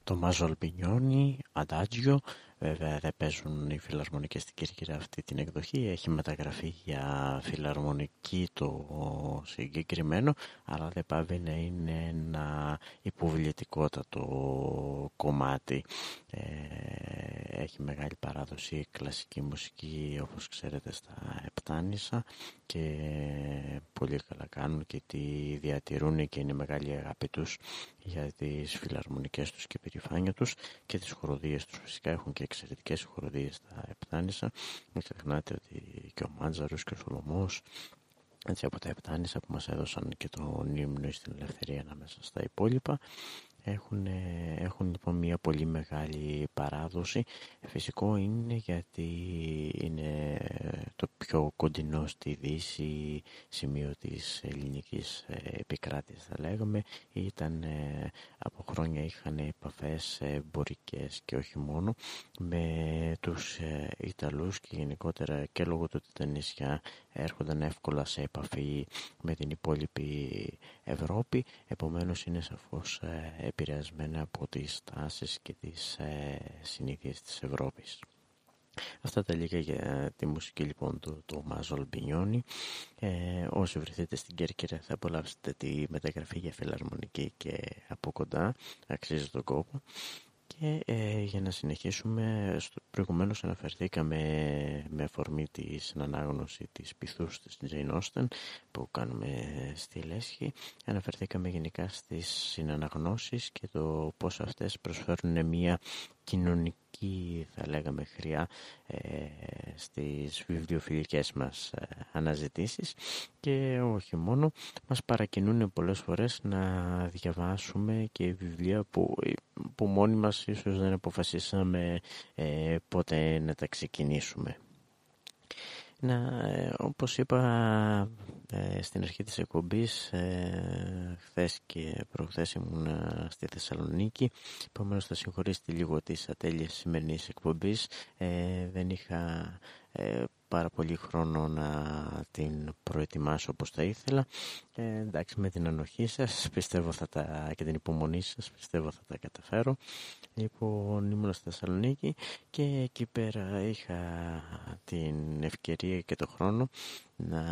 Το Μάζο Αλπινιόνι, Αντάτζιο, βέβαια δεν παίζουν οι φιλαρμονικές στην Κέρκυρα αυτή την εκδοχή, έχει μεταγραφεί για φιλαρμονική το συγκεκριμένο, αλλά δεν πάβει να είναι ένα υποβλητικότατο κομμάτι. Ε, έχει μεγάλη παράδοση κλασική μουσική όπως ξέρετε στα Επτάνησα και πολύ καλά κάνουν και τη διατηρούν και είναι μεγάλη αγάπη τους για τις φιλαρμονικές τους και περηφάνεια τους και τις χοροδίες τους. Φυσικά έχουν και εξαιρετικές χοροδίες στα Επτάνησα. Μην ξεχνάτε ότι και ο Μάντζαρος και ο Σολομός έτσι από τα Επτάνησα που μας έδωσαν και το ύμνο στην ελευθερία ανάμεσα στα υπόλοιπα έχουν, έχουν λοιπόν μια πολύ μεγάλη παράδοση. Φυσικό είναι γιατί είναι το πιο κοντινό στη Δύση σημείο της ελληνικής επικράτησης θα λέγαμε. Ήταν, ε, από χρόνια είχαν επαφές εμπορικές και όχι μόνο με τους ε, Ιταλούς και γενικότερα και λόγω του ότι τα νησιά έρχονταν εύκολα σε επαφή με την υπόλοιπη Ευρώπη. Επομένως είναι σαφώς ε, επηρεασμένα από τις τάσεις και τις ε, συνήθειες της Ευρώπης. Αυτά τα λίγα για τη μουσική λοιπόν του το Μάζολ Μπινιόνι. Ε, όσοι βρεθείτε στην Κέρκυρα θα απολαύσετε τη μεταγραφή για φιλαρμονική και από κοντά. Αξίζει τον κόπο. Και ε, για να συνεχίσουμε, στο, προηγουμένως αναφερθήκαμε με αφορμή της ανάγνωση της πυθούς της Jane Austen που κάνουμε στη Λέσχη. Αναφερθήκαμε γενικά στις συναναγνώσεις και το πώς αυτές προσφέρουν μια κοινωνική θα λέγαμε χρειά ε, στις βιβλιοφιλικές μας ε, αναζητήσεις και όχι μόνο μας παρακινούν πολλές φορές να διαβάσουμε και βιβλία που, που μόνοι μας ίσως δεν αποφασίσαμε ε, πότε να τα ξεκινήσουμε. Να, ε, όπως είπα ε, στην αρχή της εκπομπής, ε, χθες και προχθές ήμουν στη Θεσσαλονίκη, επομένως θα συγχωρήσετε λίγο τις ατέλειες σημερινής εκπομπής. Ε, δεν είχα πάρα πολύ χρόνο να την προετοιμάσω όπως θα ήθελα. Ε, εντάξει, με την ανοχή σας πιστεύω θα τα, και την υπομονή σας πιστεύω θα τα καταφέρω. Λοιπόν, ήμουν στη Θεσσαλονίκη και εκεί πέρα είχα την ευκαιρία και το χρόνο να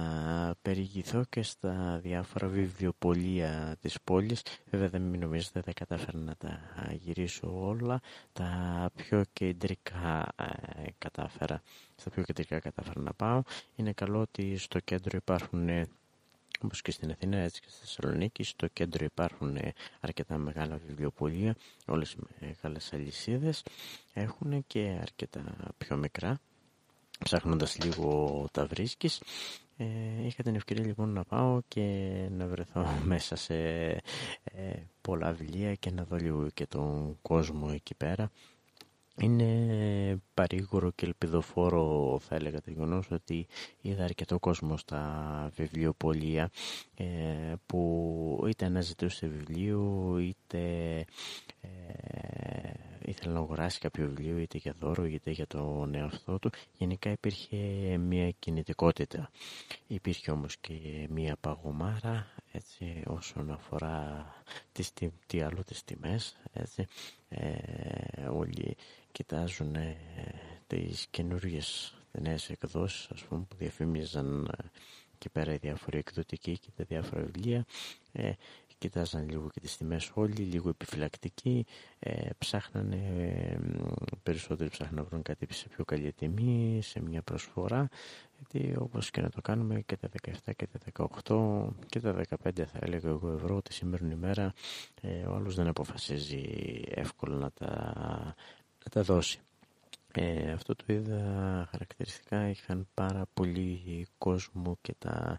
περιηγηθώ και στα διάφορα βιβλιοπολία της πόλης. Βέβαια δεν μην νομίζετε δεν κατάφερα να τα γυρίσω όλα. Τα πιο κεντρικά ε, κατάφερα. Στα πιο κεντρικά κατάφερα να πάω. Είναι καλό ότι στο κέντρο υπάρχουν όπως και στην Αθήνα έτσι και στη Θεσσαλονίκη στο κέντρο υπάρχουν αρκετά μεγάλα βιβλιοπολία όλες οι μεγάλες αλυσίδες έχουν και αρκετά πιο μικρά ψάχνοντας λίγο τα βρίσκεις. Ε, είχα την ευκαιρία λοιπόν να πάω και να βρεθώ μέσα σε ε, πολλά βιβλία και να δω λίγο και τον κόσμο εκεί πέρα είναι παρήγορο και ελπιδοφόρο θα έλεγα το γεγονός ότι είδα αρκετό κόσμο στα βιβλιοπολία ε, που είτε αναζητούσε βιβλίο είτε ε, ήθελε να αγοράσει κάποιο βιβλίο είτε για δώρο είτε για τον εαυτό του. Γενικά υπήρχε μια κινητικότητα. Υπήρχε όμως και μια παγωμάρα έτσι όσον αφορά τις, τι, τι άλλο τις τιμές έτσι ε, όλοι κοιτάζουν ε, τις καινούργιες νέες εκδόσεις ας πούμε που διαφήμιζαν ε, εκεί πέρα οι διάφοροι εκδοτικοί και τα διάφορα βιβλία. Ε, κοιτάζαν λίγο και τις τιμές όλοι, λίγο επιφυλακτικοί, ε, ψάχνανε, ε, περισσότεροι ψάχναν να βρουν κάτι σε πιο καλή τιμή, σε μια προσφορά, γιατί όπως και να το κάνουμε και τα 17 και τα 18 και τα 15 θα έλεγα εγώ ευρώ τη σήμερα ημέρα, ε, ο άλλος δεν αποφασίζει εύκολα να τα, να τα δώσει. Ε, αυτό το είδα χαρακτηριστικά. Είχαν πάρα πολύ κόσμο και τα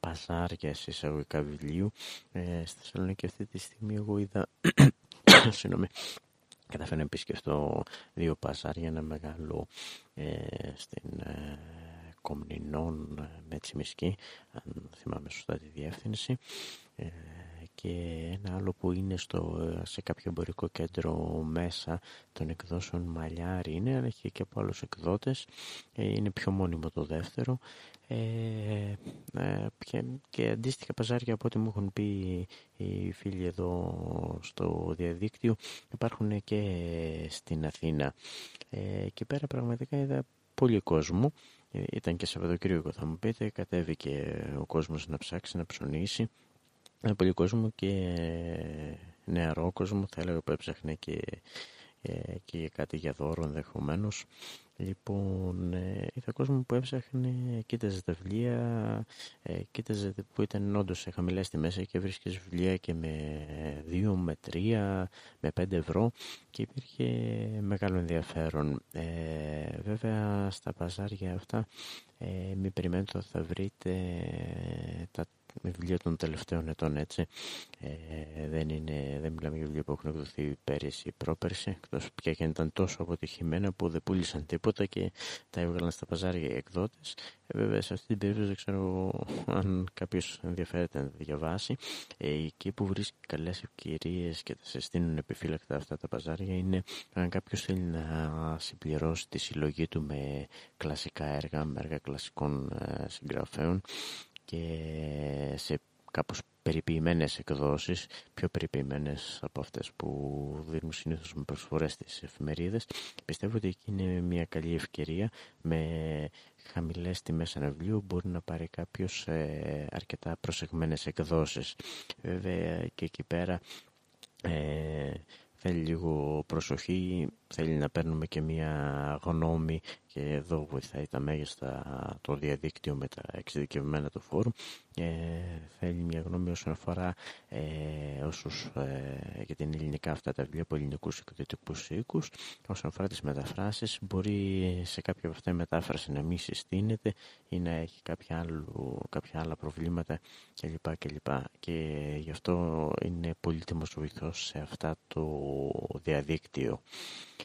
παζάρια σε εισαγωγικά βιβλίου. Ε, στη Θεσσαλονίκη αυτή τη στιγμή εγώ είδα συγγνώμη καταφέρω να επισκεφτώ δύο παζάρια. Ένα μεγάλο ε, στην ε, Κομνηνών ε, με Τσιμισκή αν θυμάμαι σωστά τη διεύθυνση. Ε, και ένα άλλο που είναι στο, σε κάποιο εμπορικό κέντρο μέσα των εκδόσεων Μαλλιάρη είναι, αλλά έχει και από άλλους εκδότες, ε, είναι πιο μόνιμο το δεύτερο. Ε, ε, και, και αντίστοιχα παζάρια από ό,τι μου έχουν πει οι φίλοι εδώ στο διαδίκτυο υπάρχουν και στην Αθήνα. Ε, και πέρα πραγματικά είδα πολύ κόσμο. Ε, ήταν και Σαββατοκύριακο θα μου πείτε, κατέβηκε ο κόσμος να ψάξει, να ψωνίσει. Ένα πολύ κόσμο και νεαρό κόσμο, θα έλεγα που έψαχνε και, ε, και κάτι για δώρο ενδεχομένως. Λοιπόν, ε, είδα κόσμο που έψαχνε, κοίταζε τα βιβλία, ε, κοίταζε που ήταν όντως σε χαμηλές τιμές και βρίσκε βιβλία και με 2, με 3, με 5 ευρώ και υπήρχε μεγάλο ενδιαφέρον. Ε, βέβαια, στα παζάρια αυτά, ε, μην περιμένετε ότι θα βρείτε τα βιβλία των τελευταίων ετών έτσι. Ε, δεν, είναι, δεν μιλάμε για βιβλία που έχουν εκδοθεί πέρυσι ή πρόπερσι εκτός πια και ήταν τόσο αποτυχημένα που δεν πούλησαν τίποτα και τα έβγαλαν στα παζάρια οι εκδότες. Ε, βέβαια σε αυτή την περίπτωση δεν ξέρω αν κάποιος ενδιαφέρεται να διαβάσει ε, εκεί που βρίσκει καλές ευκαιρίες και τα συστήνουν επιφύλακτα αυτά τα παζάρια είναι αν κάποιος θέλει να συμπληρώσει τη συλλογή του με κλασικά έργα, με έργα κλασικών ε, συγγραφέων και σε κάπως περιποιημένες εκδόσεις, πιο περιποιημένες από αυτές που δίνουν συνήθως με προσφορές στις εφημερίδες. Πιστεύω ότι εκεί είναι μια καλή ευκαιρία με χαμηλές τιμές ένα βιβλίο μπορεί να πάρει κάποιος ε, αρκετά προσεγμένες εκδόσεις. Βέβαια και εκεί πέρα ε, θέλει λίγο προσοχή, θέλει να παίρνουμε και μια γνώμη και εδώ βοηθάει τα μέγιστα το διαδίκτυο με τα εξειδικευμένα του φόρουμ ε, θέλει μια γνώμη όσον αφορά ε, όσους ε, για την ελληνικά αυτά τα βιβλία από ελληνικούς εκδοτικούς οίκους όσον αφορά τις μεταφράσεις μπορεί σε κάποια από αυτά η μετάφραση να μην συστήνεται ή να έχει κάποια, άλλου, κάποια άλλα προβλήματα κλπ. κλπ. Και γι' αυτό είναι πολύτιμος βοηθός σε αυτά το διαδίκτυο.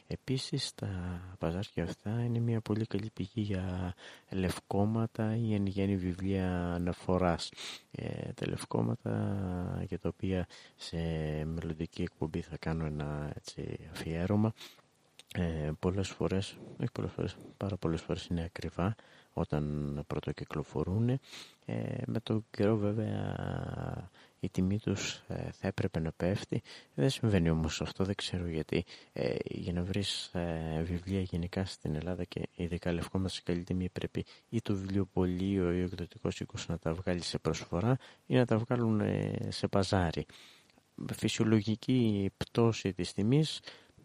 Επίσης τα παζάρια αυτά είναι μια πολύ καλή πηγή για λευκόματα ή εν γέννη βιβλία αναφοράς. Ε, τα λευκόματα για τα οποία σε μελλοντική εκπομπή θα κάνω ένα έτσι, αφιέρωμα ε, πολλές φορές, όχι πολλές φορές, πάρα πολλές φορές είναι ακριβά όταν πρωτοκυκλοφορούν. Ε, με το καιρό βέβαια η τιμή τους ε, θα έπρεπε να πέφτει. Δεν συμβαίνει όμως αυτό, δεν ξέρω γιατί. Ε, για να βρεις ε, βιβλία γενικά στην Ελλάδα και ειδικά λευκό σε καλή τιμή πρέπει ή το βιβλιοπωλείο ή ο εκδοτικός οίκος να τα βγάλει σε προσφορά ή να τα βγάλουν σε παζάρι. Φυσιολογική πτώση της τιμής,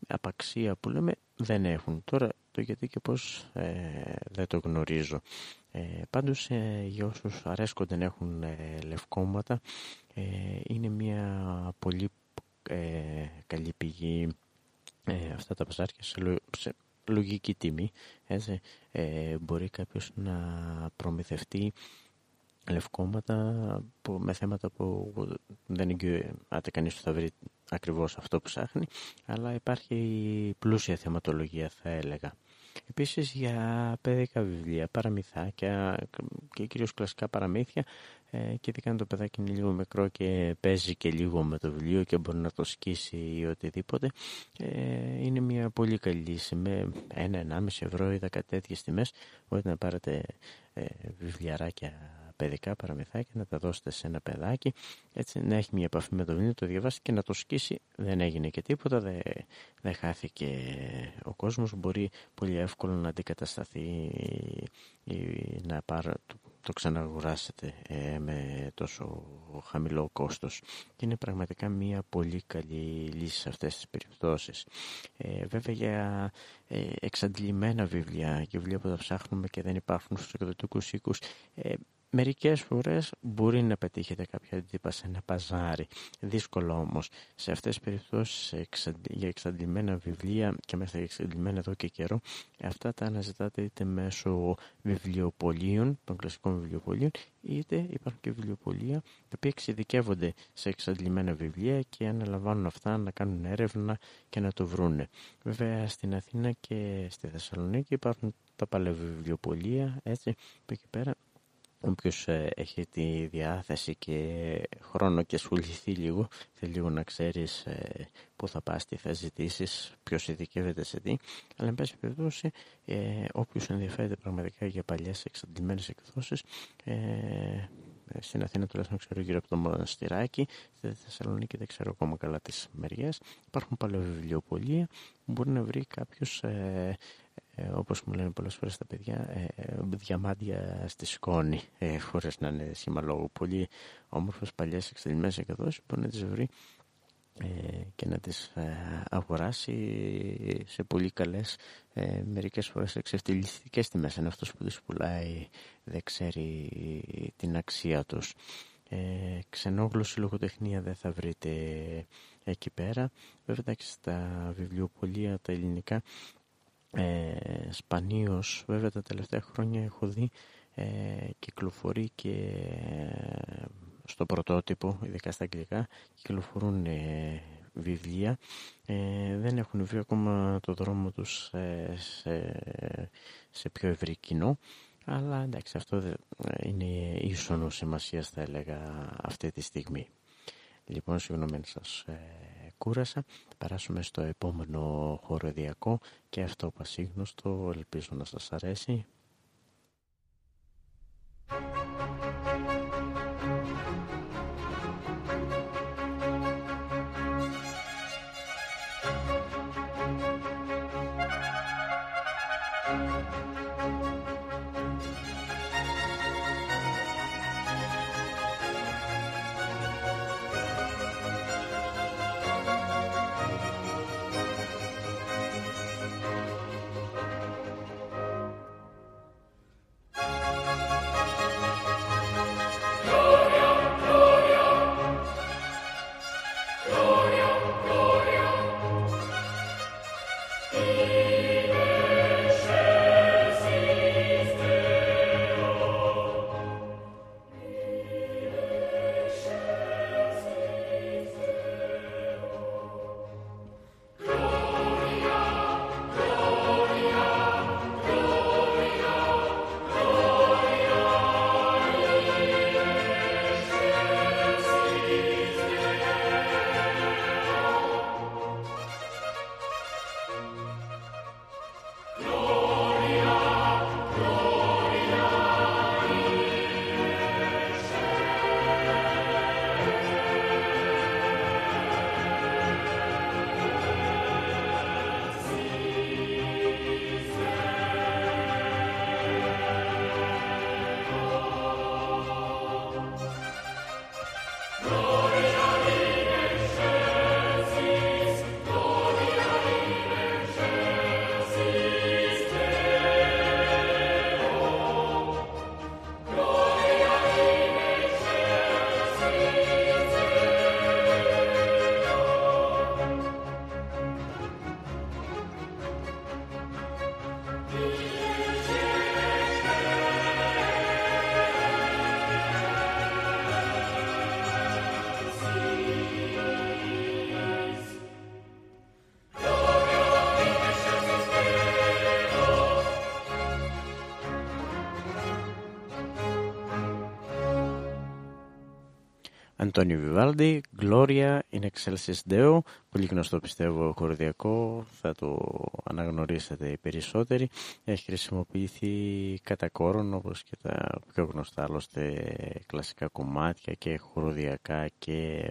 απαξία που λέμε, δεν έχουν. Τώρα το γιατί και πώς δεν το γνωρίζω. Ε, πάντως ε, για όσους αρέσκονται να έχουν ε, λευκόματα ε, είναι μια πολύ ε, καλή πηγή αυτά τα παζάρια σε, λογική τιμή έτσι, μπορεί κάποιος να προμηθευτεί λευκόματα που, με θέματα που δεν είναι άτε κανείς θα βρει ακριβώς αυτό που ψάχνει αλλά υπάρχει πλούσια θεματολογία θα έλεγα Επίσης για παιδικά βιβλία, παραμυθάκια και κυρίως κλασικά παραμύθια ε, και ειδικά το παιδάκι είναι λίγο μικρό και παίζει και λίγο με το βιβλίο και μπορεί να το σκίσει ή οτιδήποτε ε, είναι μια πολύ καλή λύση. Με ένα-ενάμιση ευρώ ή δέκα τέτοιες τιμές μπορείτε να πάρετε ε, βιβλιαράκια παιδικά παραμυθάκια, να τα δώσετε σε ένα παιδάκι, έτσι να έχει μια επαφή με το βιβλίο, το διαβάσει και να το σκίσει. Δεν έγινε και τίποτα, δεν, δεν χάθηκε ο κόσμος, μπορεί πολύ εύκολα να αντικατασταθεί ή να πάρει, το, το ξαναγουράσετε ε, με τόσο χαμηλό κόστος και είναι πραγματικά μια πολύ καλή λύση σε αυτές τις περιπτώσεις. Ε, βέβαια για ε, εξαντλημένα βιβλία και βιβλία που τα ψάχνουμε και δεν υπάρχουν στους εκδοτικούς οίκους ε, Μερικές φορές μπορεί να πετύχετε κάποια αντίπα σε ένα παζάρι. Δύσκολο όμως. Σε αυτές τις περιπτώσεις για εξαντλημένα βιβλία και μέσα για εξαντλημένα εδώ και καιρό αυτά τα αναζητάτε είτε μέσω βιβλιοπολίων, των κλασικών βιβλιοπολίων είτε υπάρχουν και βιβλιοπολία τα οποία εξειδικεύονται σε εξαντλημένα βιβλία και αναλαμβάνουν αυτά να κάνουν έρευνα και να το βρούνε. Βέβαια στην Αθήνα και στη Θεσσαλονίκη υπάρχουν τα παλαιοβιβλιοπολία έτσι που εκεί πέρα όποιος ε, έχει τη διάθεση και χρόνο και ασχοληθεί λίγο, θέλει λίγο να ξέρεις ε, πού θα πας, τι θα ζητήσεις, ποιος ειδικεύεται σε τι. Αλλά, εν πάση περιπτώσει, ε, όποιος ενδιαφέρεται πραγματικά για παλιές εξαντλημένες εκδόσεις, ε, στην Αθήνα τουλάχιστον ξέρω γύρω από το Μοναστηράκι, στη Θεσσαλονίκη δεν ξέρω ακόμα καλά τις μεριές. Υπάρχουν βιβλιοπολία που μπορεί να βρει κάποιος ε, ε, όπως μου λένε πολλές φορές τα παιδιά, ε, ε διαμάντια στη σκόνη, ε, χωρίς να είναι σήμα λόγου. Πολύ όμορφες παλιές εξελιγμένες εκδόσεις μπορεί να τις βρει ε, και να τις ε, αγοράσει σε πολύ καλές ε, μερικές φορές εξευτελιστικές τιμές. Αν αυτός που τις πουλάει δεν ξέρει την αξία τους. Ε, ξενόγλωση λογοτεχνία δεν θα βρείτε εκεί πέρα. Βέβαια στα βιβλιοπολία τα ελληνικά ε, σπανίως βέβαια τα τελευταία χρόνια έχω δει ε, κυκλοφορεί και ε, στο πρωτότυπο ειδικά στα αγγλικά κυκλοφορούν ε, βιβλία ε, δεν έχουν βρει ακόμα το δρόμο τους σε, σε πιο ευρύ κοινό αλλά εντάξει αυτό είναι ίσονο σημασίας θα έλεγα αυτή τη στιγμή λοιπόν συγγνώμη σας κούρασα. Περάσουμε στο επόμενο χοροδιακό και αυτό πασίγνωστο. Ελπίζω να σας αρέσει. Antonio Vivaldi Gloria in Excelsis Deo, πολύ γνωστό πιστεύω χοροδιακό, θα το αναγνωρίσετε οι περισσότεροι. Έχει χρησιμοποιηθεί κατά κόρον όπως και τα πιο γνωστά άλλωστε κλασικά κομμάτια και χοροδιακά και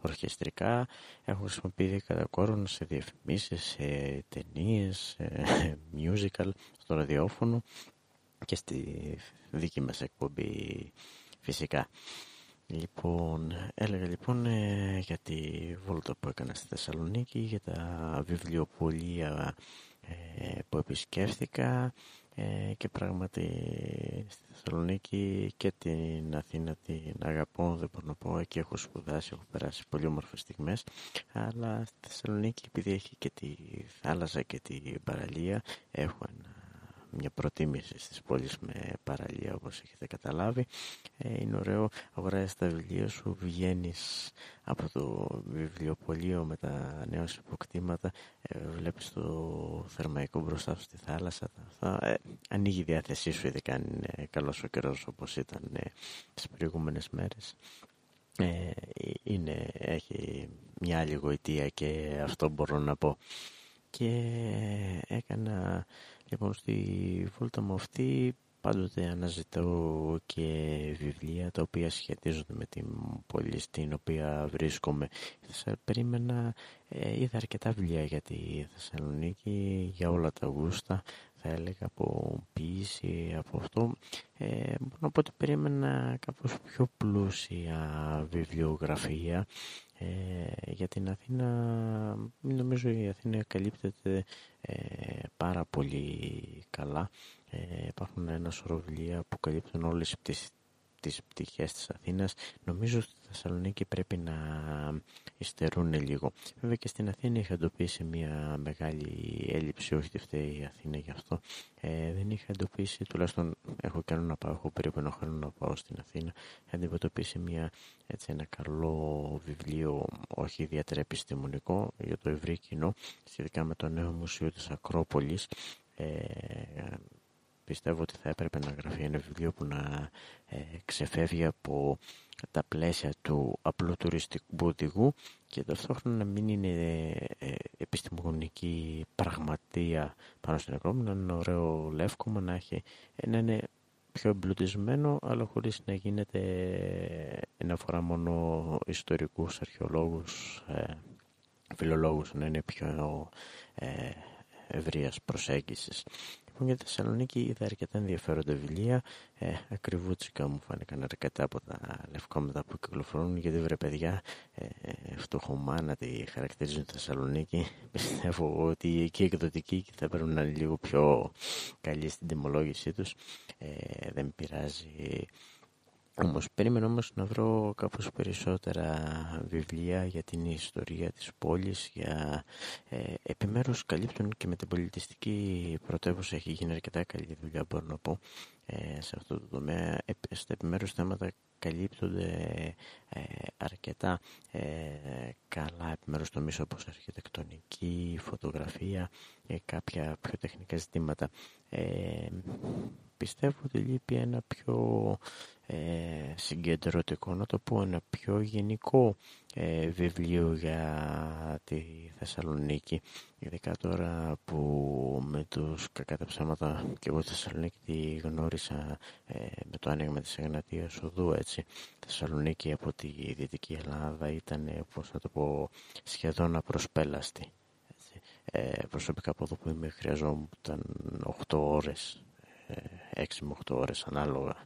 ορχιστρικά. Έχουν χρησιμοποιηθεί κατά κόρον σε διαφημίσεις, σε ταινίες, σε musical, στο ραδιόφωνο και στη δική μας εκπομπή φυσικά. Λοιπόν, έλεγα λοιπόν ε, για τη βόλτα που έκανα στη Θεσσαλονίκη, για τα βιβλιοπολία ε, που επισκέφθηκα ε, και πράγματι στη Θεσσαλονίκη και την Αθήνα την αγαπώ, δεν μπορώ να πω, εκεί έχω σπουδάσει, έχω περάσει πολύ όμορφες στιγμές, αλλά στη Θεσσαλονίκη επειδή έχει και τη θάλασσα και την παραλία, έχω ένα μια προτίμηση στις πόλεις με παραλία όπως έχετε καταλάβει. Ε, είναι ωραίο, αγοράζεις τα βιβλία σου, βγαίνεις από το βιβλιοπωλείο με τα νέα σου υποκτήματα, ε, βλέπεις το θερμαϊκό μπροστά σου στη θάλασσα, θα, ε, ανοίγει η διάθεσή σου ειδικά αν είναι καλός ο καιρός όπως ήταν ε, τις προηγούμενες μέρες. Ε, είναι, έχει μια άλλη γοητεία και αυτό μπορώ να πω και έκανα λοιπόν στη βόλτα μου αυτή πάντοτε αναζητώ και βιβλία τα οποία σχετίζονται με την πόλη στην οποία βρίσκομαι. Περίμενα, ε, είδα αρκετά βιβλία για τη Θεσσαλονίκη, για όλα τα γούστα, θα έλεγα από ποιήση, από αυτό. Ε, μπορώ να πω ότι περίμενα κάπως πιο πλούσια βιβλιογραφία ε, για την Αθήνα νομίζω η Αθήνα καλύπτεται ε, πάρα πολύ καλά. Ε, υπάρχουν ένα σωρό βιβλία που καλύπτουν όλες τις, τις πτυχές της Αθήνας. Νομίζω στη Θεσσαλονίκη πρέπει να υστερούν λίγο. Βέβαια και στην Αθήνα είχα εντοπίσει μια μεγάλη έλλειψη όχι τη φταίει η Αθήνα γι' αυτό. Ε, δεν είχα εντοπίσει τουλάχιστον έχω καιρό να πάω έχω περίπου ένα χρόνο να πάω στην Αθήνα είχα αντιμετωπίσει μια έτσι ένα καλό βιβλίο, όχι ιδιαίτερα επιστημονικό, για το ευρύ κοινό, σχετικά με το νέο μουσείο της Ακρόπολης. Ε, πιστεύω ότι θα έπρεπε να γραφεί ένα βιβλίο που να ε, ξεφεύγει από τα πλαίσια του απλού τουριστικού οδηγού και ταυτόχρονα να μην είναι ε, επιστημονική πραγματεία πάνω στην Ακρόπολη, να είναι ένα ωραίο λεύκομα, να, έχει, να είναι πιο εμπλουτισμένο αλλά χωρίς να γίνεται να αφορά μόνο ιστορικούς, αρχαιολόγους, ε, φιλολόγους να είναι πιο ε, ευρείας προσέγγισης. Λοιπόν, για τη Θεσσαλονίκη είδα αρκετά ενδιαφέροντα βιβλία. Ε, ακριβούτσικα μου φάνηκαν αρκετά από τα λευκόμετα που κυκλοφορούν. Γιατί βρε παιδιά, ε, φτωχομάνα τη χαρακτηρίζουν τη Θεσσαλονίκη. Πιστεύω ότι εκεί οι εκδοτικοί θα πρέπει να είναι λίγο πιο καλή στην τιμολόγησή τους. Ε, δεν πειράζει όμως περίμενα όμως να βρω κάπως περισσότερα βιβλία για την ιστορία της πόλης, για ε, επιμέρους καλύπτουν και με την πολιτιστική πρωτεύουσα έχει γίνει αρκετά καλή δουλειά μπορώ να πω ε, σε αυτό το τομέα. Ε, στα επιμέρους θέματα καλύπτονται ε, αρκετά ε, καλά επιμέρους τομείς όπως αρχιτεκτονική, φωτογραφία, κάποια πιο τεχνικά ζητήματα. Πιστεύω ότι λείπει ένα πιο ε, συγκεντρωτικό, να το πω ένα πιο γενικό ε, βιβλίο για τη Θεσσαλονίκη ειδικά τώρα που με τους κακά τα ψέματα και εγώ στη Θεσσαλονίκη τη γνώρισα ε, με το άνοιγμα της Εγνατίας Οδού έτσι Θεσσαλονίκη από τη Δυτική Ελλάδα ήταν πώς να το πω σχεδόν απροσπέλαστη έτσι. Ε, προσωπικά από εδώ που είμαι χρειαζόμουν 8 ώρες 6 με 8 ώρες ανάλογα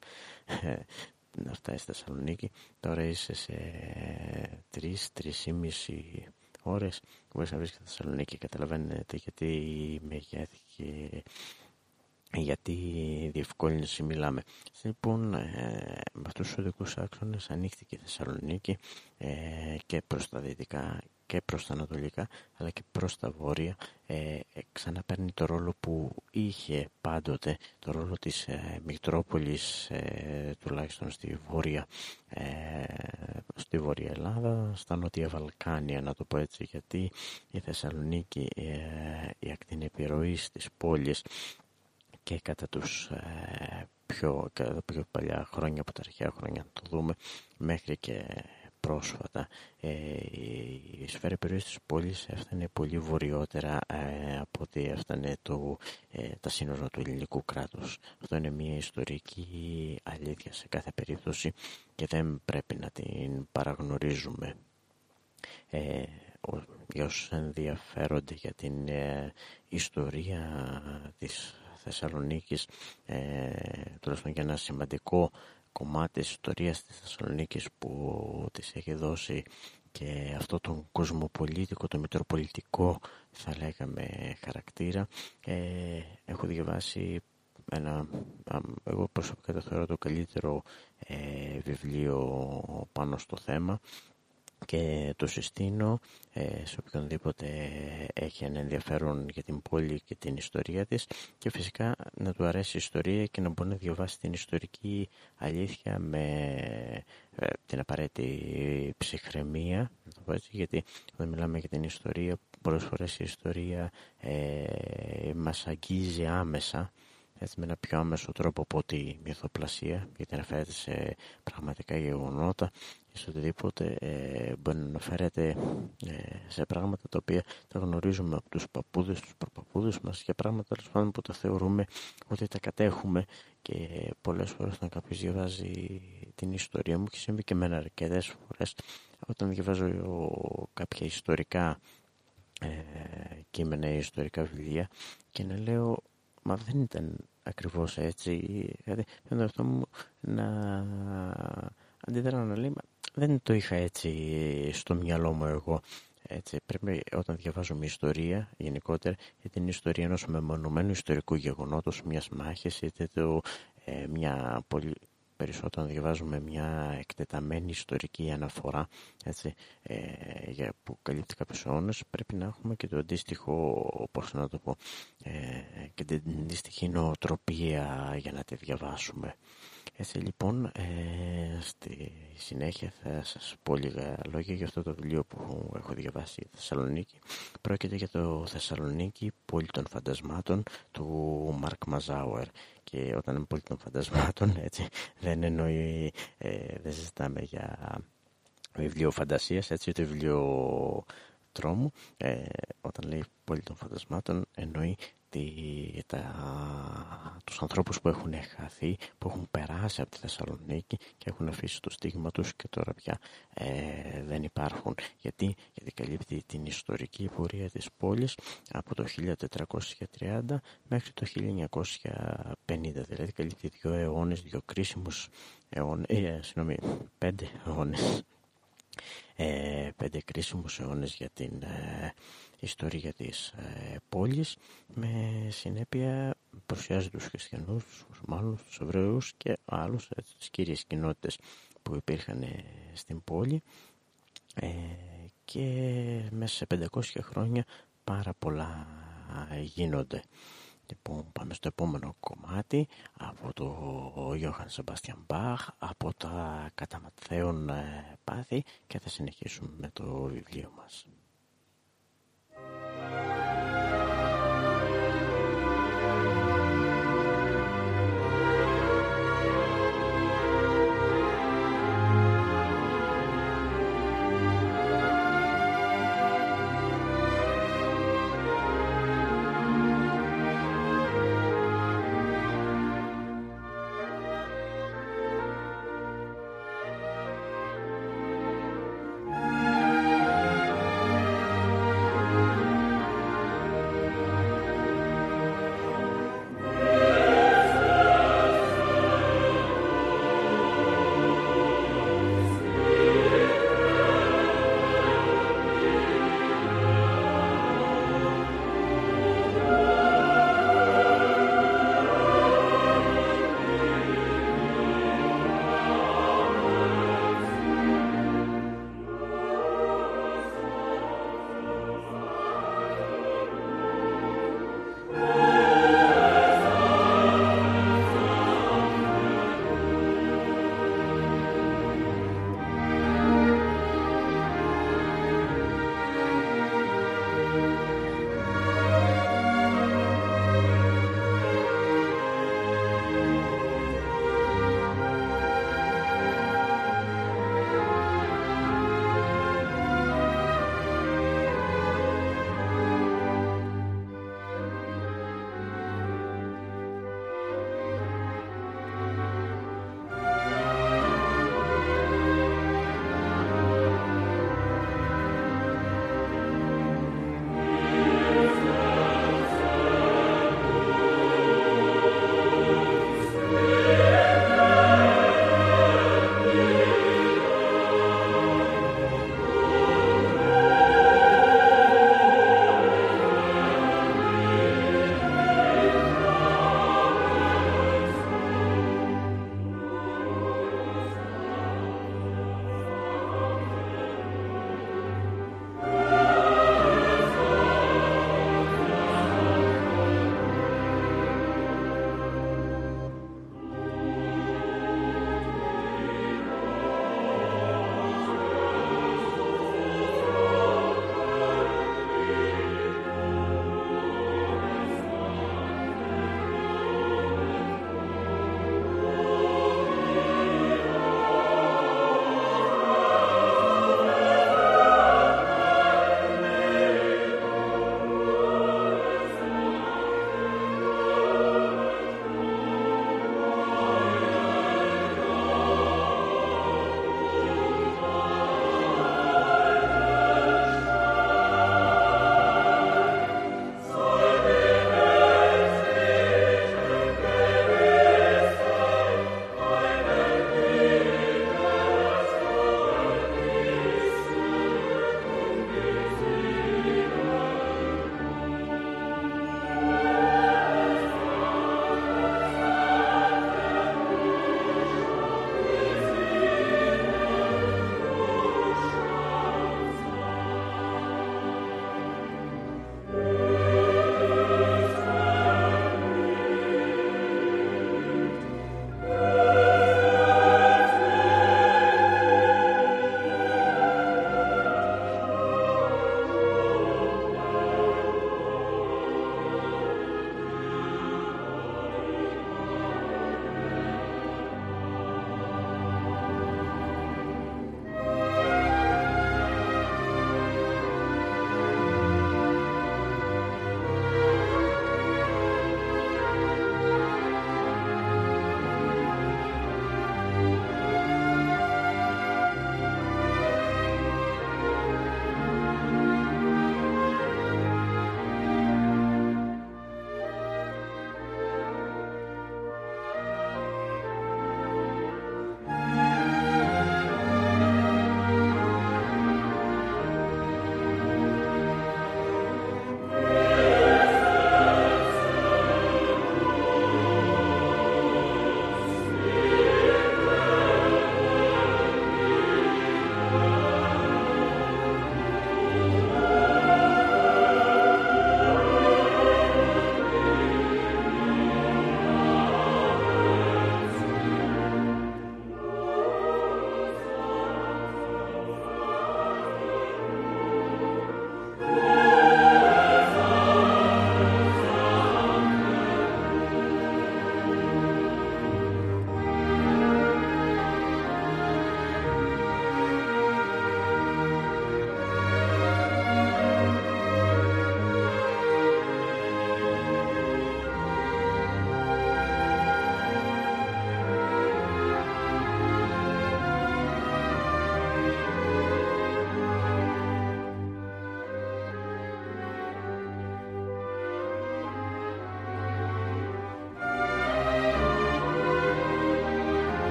ε, να φτάσει στη Θεσσαλονίκη. Τώρα είσαι σε 3-3,5 ώρες μπορείς να βρεις στη Θεσσαλονίκη. Καταλαβαίνετε γιατί μεγέθηκε γιατί διευκόλυνση μιλάμε. Λοιπόν, ε, με αυτούς τους οδικούς άξονες ανοίχθηκε η Θεσσαλονίκη ε, και προς τα δυτικά και προς τα ανατολικά αλλά και προς τα βόρεια ε, ε, ξαναπαίρνει το ρόλο που είχε πάντοτε το ρόλο της ε, Μητρόπολης ε, τουλάχιστον στη βόρεια ε, στη βόρεια Ελλάδα στα νότια Βαλκάνια να το πω έτσι γιατί η Θεσσαλονίκη η ακτινή επιρροή της πόλης και κατά τους πιο, κατά πιο παλιά χρόνια από τα αρχαία χρόνια να το δούμε μέχρι και πρόσφατα ε, η σφαίρα περιοχής της πόλης έφτανε πολύ βορειότερα ε, από ότι έφτανε το, ε, τα σύνορα του ελληνικού κράτους. Αυτό είναι μια ιστορική αλήθεια σε κάθε περίπτωση και δεν πρέπει να την παραγνωρίζουμε. Ε, για όσους ενδιαφέρονται για την ε, ιστορία της Θεσσαλονίκης ε, τουλάχιστον για ένα σημαντικό κομμάτι της ιστορίας της Θεσσαλονίκης που της έχει δώσει και αυτό τον κοσμοπολίτικο, το μητροπολιτικό θα λέγαμε χαρακτήρα ε, έχω διαβάσει ένα, εγώ προσωπικά το θεωρώ το καλύτερο ε, βιβλίο πάνω στο θέμα και το συστήνω ε, σε οποιονδήποτε έχει ένα ενδιαφέρον για την πόλη και την ιστορία της. Και φυσικά να του αρέσει η ιστορία και να μπορεί να διαβάσει την ιστορική αλήθεια με ε, την απαραίτητη ψυχραιμία γιατί όταν μιλάμε για την ιστορία πολλές φορές η ιστορία ε, μας αγγίζει άμεσα έτσι με ένα πιο άμεσο τρόπο από τη μυθοπλασία γιατί αναφέρεται σε πραγματικά γεγονότα ή σε οτιδήποτε ε, μπορεί να αναφέρεται ε, σε πράγματα τα οποία τα γνωρίζουμε από τους παππούδες, τους προπαππούδες μας και πράγματα τέλος που τα θεωρούμε ότι τα κατέχουμε και πολλές φορές όταν κάποιος διαβάζει την ιστορία μου και συμβεί και εμένα αρκετές φορές όταν διαβάζω κάποια ιστορικά ε, κείμενα ή ιστορικά βιβλία και να λέω μα δεν ήταν ακριβώς έτσι. Δηλαδή, φαίνεται αυτό μου να αντιδρά να λέει, δεν το είχα έτσι στο μυαλό μου εγώ. Έτσι, πρέπει όταν διαβάζουμε ιστορία γενικότερα για την ιστορία ενός μεμονωμένου ιστορικού γεγονότος μιας μάχης είτε το, ε, μια πολύ περισσότερο να διαβάζουμε μια εκτεταμένη ιστορική αναφορά έτσι, ε, για, που καλύπτει κάποιους αιώνες πρέπει να έχουμε και το αντίστοιχο πώς να το πω ε, και την αντίστοιχη νοοτροπία για να τη διαβάσουμε έτσι λοιπόν ε, στη συνέχεια θα σας πω λίγα λόγια για αυτό το βιβλίο που έχω διαβάσει η Θεσσαλονίκη. Πρόκειται για το Θεσσαλονίκη πόλη των φαντασμάτων του Μαρκ Μαζάουερ. Και όταν είναι πόλη των φαντασμάτων έτσι δεν εννοεί ε, δεν συζητάμε για βιβλίο φαντασίας έτσι ούτε βιβλίο τρόμου. Ε, όταν λέει πόλη των φαντασμάτων εννοεί τη, τα, τους ανθρώπους που έχουν χαθεί, που έχουν περάσει από τη Θεσσαλονίκη και έχουν αφήσει το στίγμα τους και τώρα πια ε, δεν υπάρχουν. Γιατί, γιατί καλύπτει την ιστορική πορεία της πόλης από το 1430 μέχρι το 1950. Δηλαδή καλύπτει δύο αιώνες, δύο κρίσιμους αιώνες, ε, συγγνώμη, πέντε αιώνες. Ε, πέντε κρίσιμους αιώνες για την ε, ιστορία της ε, πόλης με συνέπεια παρουσιάζει τους χριστιανούς, τους μουσουλμάνους, τους Εβραίους και άλλους έτσι, τις κύριες κοινότητες που υπήρχαν ε, στην πόλη ε, και μέσα σε 500 χρόνια πάρα πολλά γίνονται. Λοιπόν, πάμε στο επόμενο κομμάτι από το Johann Sebastian Bach, από τα καταματθέων ε, πάθη και θα συνεχίσουμε με το βιβλίο μας. Thank you.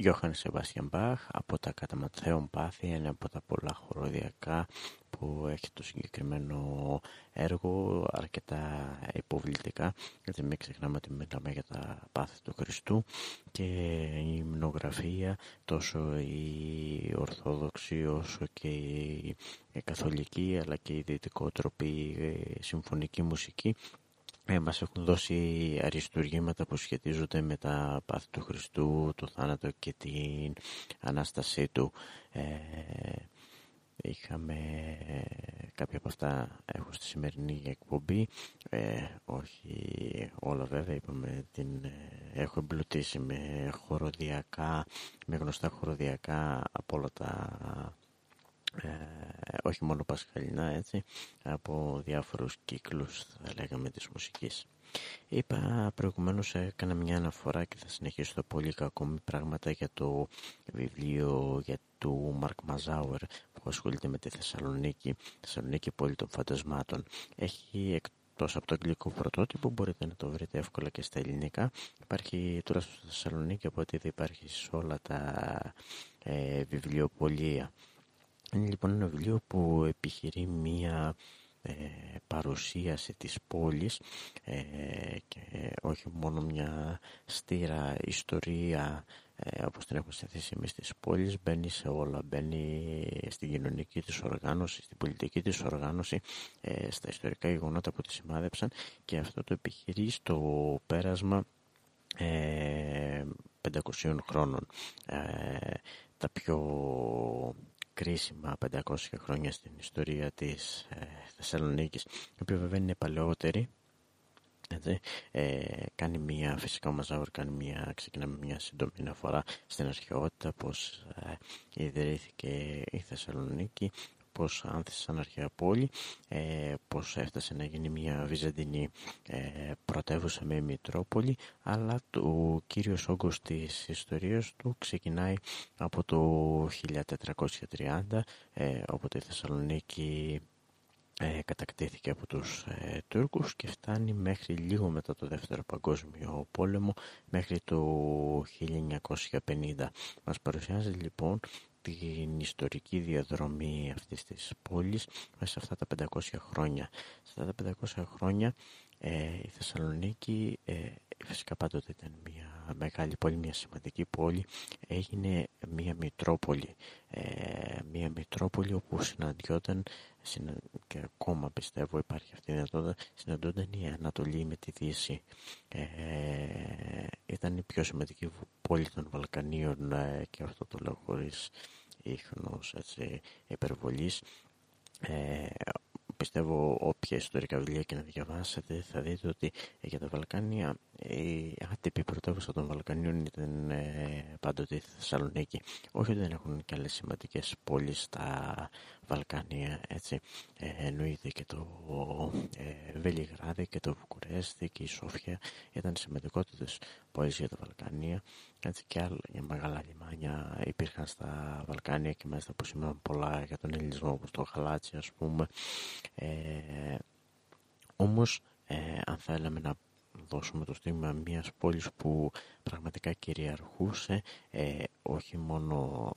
Γιώχαν Σεβάστιαν Μπαχ από τα κατά Ματθαίων πάθη, ένα από τα πολλά χοροδιακά που έχει το συγκεκριμένο έργο αρκετά υποβλητικά γιατί μην ξεχνάμε ότι μιλάμε για τα πάθη του Χριστού και η μνογραφία τόσο η Ορθόδοξη όσο και η Καθολική αλλά και η Δυτικότροπη συμφωνική μουσική ε, μας έχουν δώσει αριστουργήματα που σχετίζονται με τα πάθη του Χριστού, το θάνατο και την Ανάστασή του. Ε, είχαμε κάποια από αυτά έχω στη σημερινή εκπομπή ε, όχι όλα βέβαια είπαμε την ε, έχω εμπλουτίσει με χοροδιακά με γνωστά χοροδιακά από όλα τα ε, όχι μόνο πασχαλινά έτσι από διάφορους κύκλους θα λέγαμε της μουσικής. Είπα προηγουμένως έκανα μια αναφορά και θα συνεχίσω πολύ ακόμη πράγματα για το βιβλίο για του Μαρκ Μαζάουερ που ασχολείται με τη Θεσσαλονίκη Θεσσαλονίκη πόλη των φαντασμάτων. Έχει εκτός από το αγγλικό πρωτότυπο μπορείτε να το βρείτε εύκολα και στα ελληνικά. Υπάρχει τουλάχιστον στη Θεσσαλονίκη από ό,τι υπάρχει σε όλα τα ε, βιβλιοπολία είναι λοιπόν ένα βιβλίο που επιχειρεί μία ε, παρουσίαση της πόλης ε, και όχι μόνο μια στήρα ιστορία ε, όπως την έχουμε συνηθίσει εμείς της πόλης. Μπαίνει σε όλα, μπαίνει στην κοινωνική της οργάνωση, στην πολιτική της οργάνωση ε, στα ιστορικά γεγονότα που τη σημάδεψαν. Και αυτό το επιχειρεί στο πέρασμα 500 χρόνων. Τα πιο κρίσιμα 500 χρόνια στην ιστορία της ε, Θεσσαλονίκης η οποία βέβαια είναι παλαιότερη έτσι, ε, κάνει μια, φυσικά ο Μαζάουρ κάνει μια, ξεκινάμε μια σύντομη αναφορά στην αρχαιότητα πως ε, ιδρύθηκε η Θεσσαλονίκη πώς άνθησε σαν αρχαία πόλη, ε, πώς έφτασε να γίνει μια βυζαντινή ε, πρωτεύουσα με Μητρόπολη, αλλά το κύριος όγκος της ιστορίας του ξεκινάει από το 1430, ε, όποτε η Θεσσαλονίκη ε, κατακτήθηκε από τους ε, Τούρκους και φτάνει μέχρι λίγο μετά το Δεύτερο Παγκόσμιο Πόλεμο μέχρι το 1950. Μας παρουσιάζει λοιπόν την ιστορική διαδρομή αυτής της πόλης μέσα σε αυτά τα 500 χρόνια. Σε αυτά τα 500 χρόνια ε, η Θεσσαλονίκη ε, φυσικά πάντοτε ήταν μια μεγάλη πόλη, μια σημαντική πόλη έγινε μια μητρόπολη. Ε, μια μητρόπολη όπου συναντιόταν και ακόμα πιστεύω υπάρχει αυτή η δυνατότητα συναντιόταν η Ανατολή με τη Δύση. Ε, ήταν η πιο σημαντική πόλη των Βαλκανίων ε, και αυτό το λέω χωρίς ίχνος έτσι, υπερβολής. Ε, πιστεύω όποια ιστορικά βιβλία και να διαβάσετε θα δείτε ότι για τα Βαλκάνια η άτυπη πρωτεύουσα των Βαλκανίων ήταν ε, πάντοτε η Θεσσαλονίκη. Όχι ότι δεν έχουν και άλλες σημαντικές πόλεις στα Βαλκάνια, έτσι. Ε, εννοείται και το ε, Βελιγράδι και το Βουκουρέστι και η Σόφια ήταν σημαντικότητες πόλεις για τα Βαλκάνια. Έτσι και άλλα για μεγάλα λιμάνια υπήρχαν στα Βαλκάνια και μάλιστα που σημαίνουν πολλά για τον ελληνισμό όπως το Χαλάτσι ας πούμε. Ε, όμως ε, αν θέλαμε να δώσουμε το στίγμα μιας πόλης που πραγματικά κυριαρχούσε ε, όχι μόνο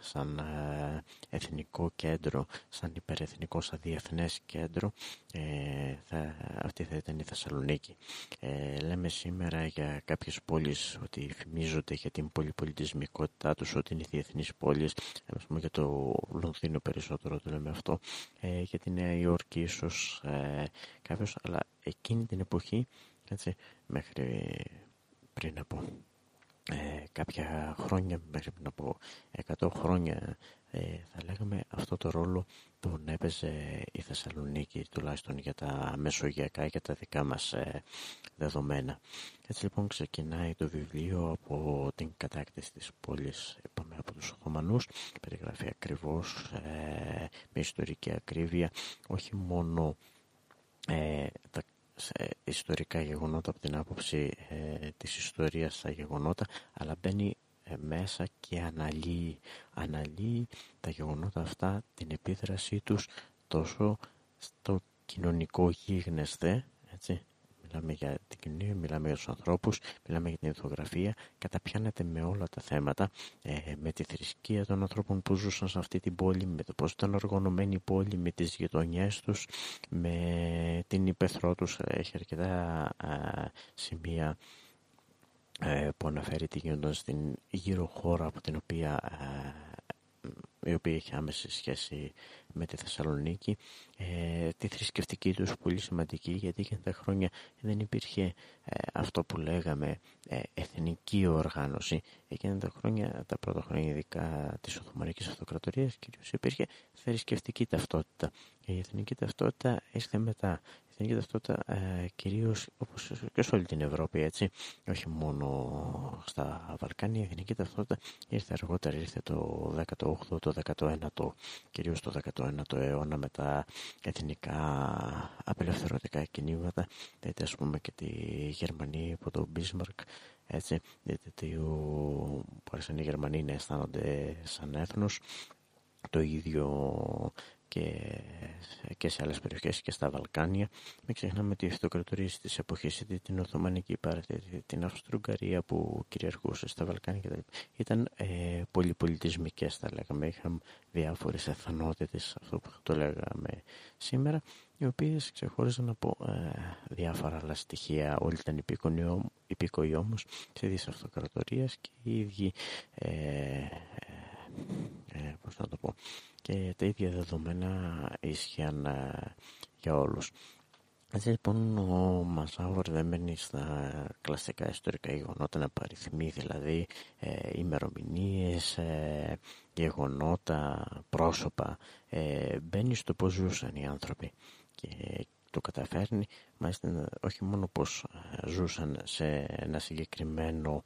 σαν ε, εθνικό κέντρο, σαν υπερεθνικό, σαν διεθνές κέντρο ε, θα, αυτή θα ήταν η Θεσσαλονίκη. Ε, λέμε σήμερα για κάποιες πόλεις ότι φημίζονται για την πολυπολιτισμικότητά τους, ότι είναι διεθνείς πόλεις, ας πούμε για το Λονδίνο περισσότερο το λέμε αυτό, ε, για τη Νέα Υόρκη ίσως ε, κάποιος, αλλά εκείνη την εποχή έτσι, μέχρι πριν από ε, κάποια χρόνια, μέχρι πριν από 100 χρόνια ε, θα λέγαμε αυτό το ρόλο τον έπαιζε η Θεσσαλονίκη τουλάχιστον για τα μεσογειακά και τα δικά μας ε, δεδομένα. Έτσι λοιπόν ξεκινάει το βιβλίο από την κατάκτηση της πόλης είπαμε, από τους Οθωμανούς περιγράφει ακριβώς με ιστορική ακρίβεια όχι μόνο τα σε ιστορικά γεγονότα από την άποψη ε, της ιστορίας στα γεγονότα αλλά μπαίνει ε, μέσα και αναλύει, αναλύει τα γεγονότα αυτά την επίδρασή τους τόσο στο κοινωνικό γίγνεσθε έτσι, μιλάμε για την κοινωνία, μιλάμε για τους ανθρώπους, μιλάμε για την ηθογραφία, καταπιάνεται με όλα τα θέματα, ε, με τη θρησκεία των ανθρώπων που ζούσαν σε αυτή την πόλη, με το πώς ήταν οργανωμένη η πόλη, με τις γειτονιές τους, με την υπεθρό τους, έχει αρκετά σημεία ε, που αναφέρει τι γίνονταν στην γύρω χώρα από την οποία η οποία έχει άμεση σχέση με τη Θεσσαλονίκη, ε, τη θρησκευτική τους πολύ σημαντική γιατί και τα χρόνια δεν υπήρχε ε, αυτό που λέγαμε ε, εθνική οργάνωση. Εκείνα τα χρόνια, τα πρώτα χρόνια ειδικά της Οθωμανικής Αυτοκρατορίας κυρίως υπήρχε θρησκευτική ταυτότητα. Η εθνική ταυτότητα ήρθε μετά εθνική ταυτότητα ε, κυρίως όπως και σε όλη την Ευρώπη έτσι όχι μόνο στα Βαλκάνια η εθνική ταυτότητα ήρθε αργότερα ήρθε το 18ο το 19ο κυρίως το 19ο αιώνα με τα εθνικά απελευθερωτικά κινήματα δηλαδή ας πούμε και τη Γερμανία από τον Μπίσμαρκ έτσι γιατί που άρχισαν οι Γερμανοί να αισθάνονται σαν έθνος. Το ίδιο και, και σε άλλες περιοχές και στα Βαλκάνια. Μην ξεχνάμε ότι οι αυτοκρατορίες της εποχής, είτε την Οθωμανική Πάρτη, την Αυστρουγγαρία που κυριαρχούσε στα Βαλκάνια κτλ. Ήταν ε, πολυπολιτισμικές θα λέγαμε. Είχαν διάφορες εθνότητες, αυτό που το λέγαμε σήμερα, οι οποίες ξεχώριζαν από ε, διάφορα άλλα στοιχεία. Όλοι ήταν υπήκοοι όμως σε δύο αυτοκρατορίες και οι ίδιοι ε, ε, πώς να το πω, και τα ίδια δεδομένα ίσχυαν ε, για όλους. Έτσι λοιπόν ο Μαζάουρ δεν μένει στα κλασικά ιστορικά γεγονότα να παριθμεί δηλαδή ε, ημερομηνίες, ε, γεγονότα, πρόσωπα. Ε, μπαίνει στο πώς ζούσαν οι άνθρωποι και το καταφέρνει μάλιστα όχι μόνο πως ε, ζούσαν σε ένα συγκεκριμένο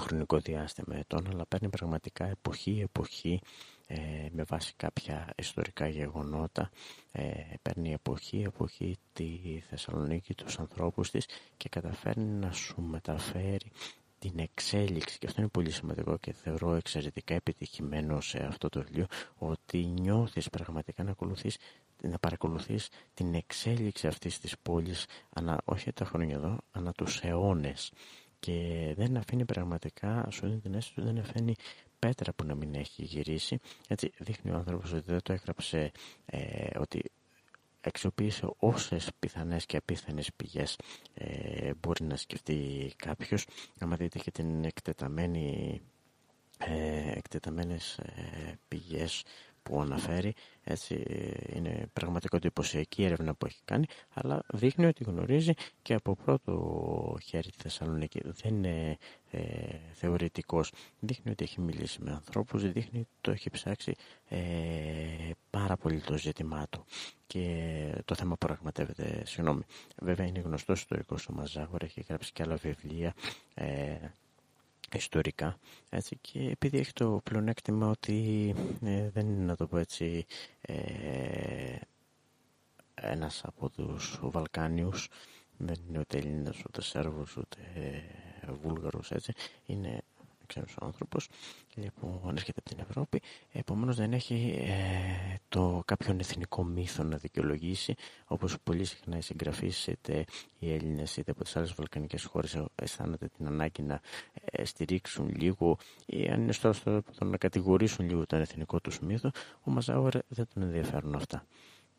χρονικό διάστημα ετών αλλά παίρνει πραγματικά εποχή-εποχή ε, με βάση κάποια ιστορικά γεγονότα ε, παίρνει εποχή-εποχή τη Θεσσαλονίκη, τους ανθρώπους της και καταφέρνει να σου μεταφέρει την εξέλιξη. Και αυτό είναι πολύ σημαντικό και θεωρώ εξαιρετικά επιτυχημένο σε αυτό το βιβλίο ότι νιώθεις πραγματικά να ακολουθείς να παρακολουθείς την εξέλιξη αυτής της πόλης ανα, όχι τα χρόνια εδώ, ανά τους αιώνες. Και δεν αφήνει πραγματικά, σου δίνει την αίσθηση δεν αφήνει πέτρα που να μην έχει γυρίσει. Έτσι δείχνει ο άνθρωπος ότι δεν το έγραψε ε, ότι αξιοποίησε όσες πιθανές και απίθανες πηγές ε, μπορεί να σκεφτεί κάποιος. Άμα δείτε και την εκτεταμένη ε, εκτεταμένες ε, πηγές που αναφέρει έτσι είναι πραγματικά εντυπωσιακή έρευνα που έχει κάνει αλλά δείχνει ότι γνωρίζει και από πρώτο χέρι τη Θεσσαλονίκη. Δεν είναι ε, θεωρητικός. Δείχνει ότι έχει μιλήσει με ανθρώπους δείχνει ότι το έχει ψάξει ε, πάρα πολύ το ζήτημά του. Και το θέμα που πραγματεύεται συγγνώμη. Βέβαια είναι γνωστός ιστορικός ο Μαζάγορα έχει γράψει και άλλα βιβλία ε, ιστορικά έτσι, και επειδή έχει το πλεονέκτημα ότι ε, δεν είναι να το πω έτσι ε, ένας από τους Βαλκάνιους δεν είναι ούτε Έλληνας ούτε Σέρβος ούτε Βούλγαρος έτσι είναι ξένος άνθρωπος. Λοιπόν έρχεται από την Ευρώπη. Επομένως δεν έχει ε, το κάποιον εθνικό μύθο να δικαιολογήσει όπως πολύ συχνά οι συγγραφείς είτε οι Έλληνες είτε από τις άλλες βαλκανικές χώρες αισθάνονται την ανάγκη να ε, στηρίξουν λίγο ή αν είναι στο, στο, να κατηγορήσουν λίγο τον εθνικό τους μύθο ο Μαζάουερ δεν τον ενδιαφέρουν αυτά.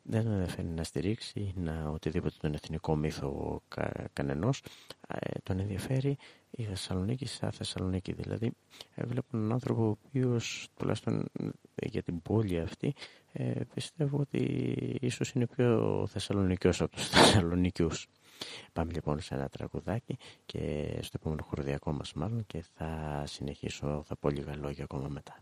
Δεν τον ενδιαφέρει να στηρίξει να οτιδήποτε τον εθνικό μύθο κα, κανενός. Ε, τον ενδιαφέρει η Θεσσαλονίκη σαν Θεσσαλονίκη. Δηλαδή ε, βλέπω έναν άνθρωπο ο οποίος τουλάχιστον για την πόλη αυτή ε, πιστεύω ότι ίσως είναι πιο Θεσσαλονικιός από τους Θεσσαλονικιούς. Πάμε λοιπόν σε ένα τραγουδάκι και στο επόμενο χοροδιακό μας μάλλον και θα συνεχίσω, θα πω λίγα λόγια ακόμα μετά.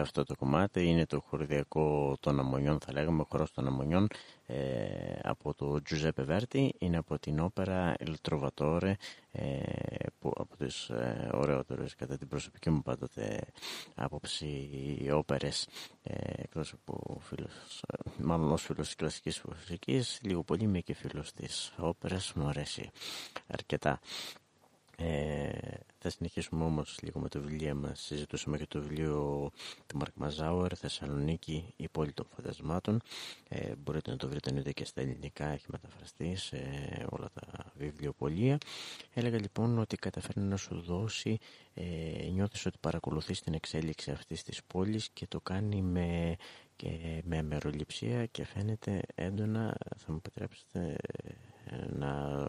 Γνωστό και αυτό το κομμάτι. Είναι το χορδιακό των αμμονιών, θα λέγαμε, χορός των αμμονιών ε, από το Giuseppe Verti. Είναι από την όπερα Il Trovatore, ε, που, από τις ε, ωραιότερες κατά την προσωπική μου πάντοτε άποψη όπερες ε, εκτός από φίλος, ε, μάλλον ως φίλος της κλασικής μουσικής, λίγο πολύ είμαι και φίλος της όπερας, μου αρέσει αρκετά. Ε, θα συνεχίσουμε όμως λίγο με το βιβλίο μας. Συζητούσαμε για το βιβλίο του Μαρκ Μαζάουερ, Θεσσαλονίκη, η πόλη των φαντασμάτων. Ε, μπορείτε να το βρείτε είτε και στα ελληνικά, έχει μεταφραστεί σε όλα τα βιβλιοπολία. Έλεγα λοιπόν ότι καταφέρνει να σου δώσει, ε, νιώθεις ότι παρακολουθείς την εξέλιξη αυτής της πόλης και το κάνει με και με μεροληψία και φαίνεται έντονα, θα μου επιτρέψετε να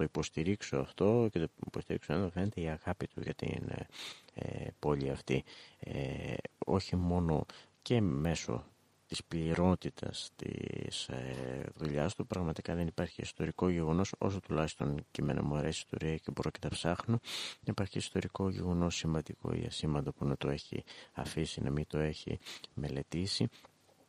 το υποστηρίξω αυτό και το υποστηρίξω εδώ φαίνεται η αγάπη του για την ε, ε, πόλη αυτή. Ε, όχι μόνο και μέσω της πληρότητας της ε, δουλειάς του πραγματικά δεν υπάρχει ιστορικό γεγονός όσο τουλάχιστον και εμένα μου αρέσει η ιστορία και μπορώ και τα ψάχνω υπάρχει ιστορικό γεγονός σημαντικό ή ασήμαντο που να το έχει αφήσει να μην το έχει μελετήσει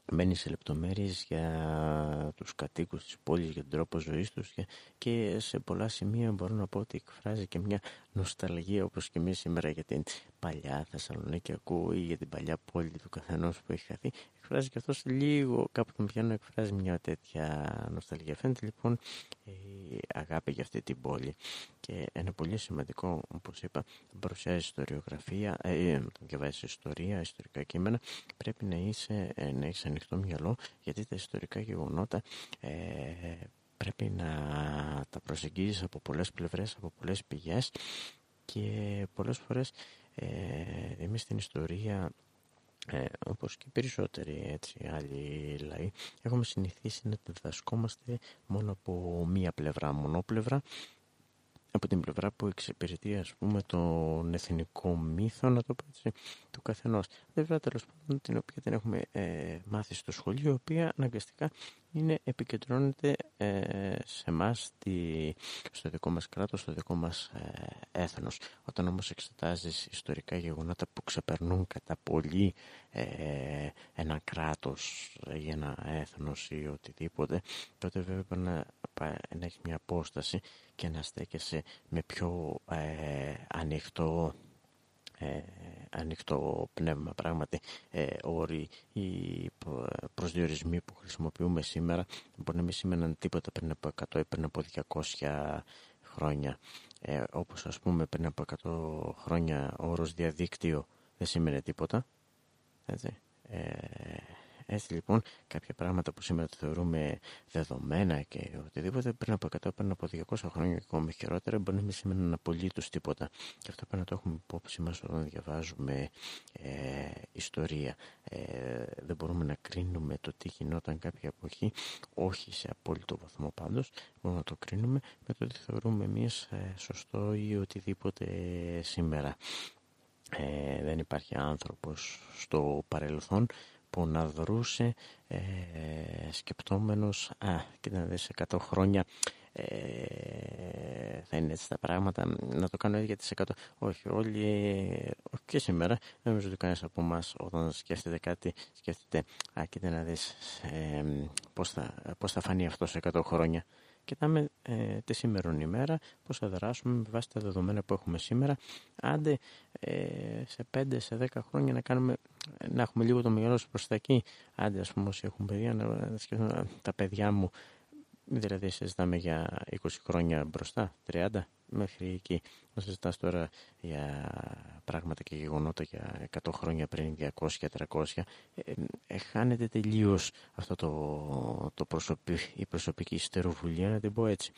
Μένει σε λεπτομέρειες για τους κατοίκους της πόλης, για τον τρόπο ζωής τους και σε πολλά σημεία μπορώ να πω ότι εκφράζει και μια νοσταλγία όπως και εμείς σήμερα για την παλιά Θεσσαλονίκη ακούω ή για την παλιά πόλη του καθενός που έχει χαθεί εκφράζει και αυτός λίγο κάπου τον πιάνω εκφράζει μια τέτοια νοσταλγία. Φαίνεται λοιπόν η αγάπη για αυτή την πόλη. Και ένα πολύ σημαντικό όπως είπα παρουσιάζει ιστοριογραφία ε, ε διαβάζεις ιστορία, ιστορικά κείμενα. Πρέπει να, είσαι, ε, να έχεις ανοιχτό μυαλό γιατί τα ιστορικά γεγονότα ε, πρέπει να τα προσεγγίζεις από πολλές πλευρές, από πολλές πηγές. Και πολλές φορές ε, εμείς στην ιστορία ε, όπως και περισσότεροι έτσι, άλλοι λαοί έχουμε συνηθίσει να διδασκόμαστε μόνο από μία πλευρά, μονόπλευρα από την πλευρά που εξυπηρετεί ας πούμε τον εθνικό μύθο να το πω έτσι, του καθενός. Βέβαια τέλος πάντων την οποία την έχουμε ε, μάθει στο σχολείο η οποία αναγκαστικά είναι, επικεντρώνεται ε, σε εμάς στο δικό μας κράτος, στο δικό μας ε, έθνος. Όταν όμως εξετάζεις ιστορικά γεγονότα που ξεπερνούν κατά πολύ ε, ένα κράτος ή ένα έθνος ή οτιδήποτε, τότε βέβαια πρέπει να, να έχεις μια απόσταση και να στέκεσαι με πιο ε, ανοιχτό ε, ανοιχτό πνεύμα. Πράγματι ε, όροι οι προσδιορισμοί που χρησιμοποιούμε σήμερα μπορεί να μην σήμαιναν τίποτα πριν από 100 ή πριν από 200 χρόνια. Ε, όπως ας πούμε πριν από 100 χρόνια ο όρος διαδίκτυο δεν σήμαινε τίποτα έτσι. Ε, έτσι λοιπόν, κάποια πράγματα που σήμερα θεωρούμε δεδομένα και οτιδήποτε πριν από 100, πριν από 200 χρόνια και ακόμα χειρότερα μπορεί να μην σημαίνουν απολύτως τίποτα. Και αυτό πρέπει να το έχουμε υπόψη μας όταν διαβάζουμε ε, ιστορία. Ε, δεν μπορούμε να κρίνουμε το τι γινόταν κάποια εποχή, όχι σε απόλυτο βαθμό πάντως. Μπορούμε να το κρίνουμε με το τι θεωρούμε εμείς ε, σωστό ή οτιδήποτε σήμερα. Ε, δεν υπάρχει άνθρωπος στο παρελθόν που να δρούσε ε, σκεπτόμενος α, κοίτα να δεις 100 χρόνια ε, θα είναι έτσι τα πράγματα να το κάνω για τις 100 όχι όλοι και σήμερα δεν νομίζω ότι κανένας από εμάς όταν σκέφτεται κάτι σκέφτεται α κοίτα να δεις ε, πώς, θα, πώς θα φανεί αυτό σε 100 χρόνια κοιτάμε ε, τη σήμερον ημέρα, πώς θα δράσουμε με βάση τα δεδομένα που έχουμε σήμερα. Άντε ε, σε 5, σε 10 χρόνια να, κάνουμε, να έχουμε λίγο το μυαλό προς τα εκεί. Άντε ας πούμε όσοι έχουν παιδιά, να, να τα παιδιά μου Δηλαδή συζητάμε για 20 χρόνια μπροστά, 30 μέχρι εκεί. Να συζητάς τώρα για πράγματα και γεγονότα για 100 χρόνια πριν, 200-300. Ε, ε, χάνεται τελείως αυτό το, το προσωπι, η προσωπική στεροβουλία, να την πω έτσι.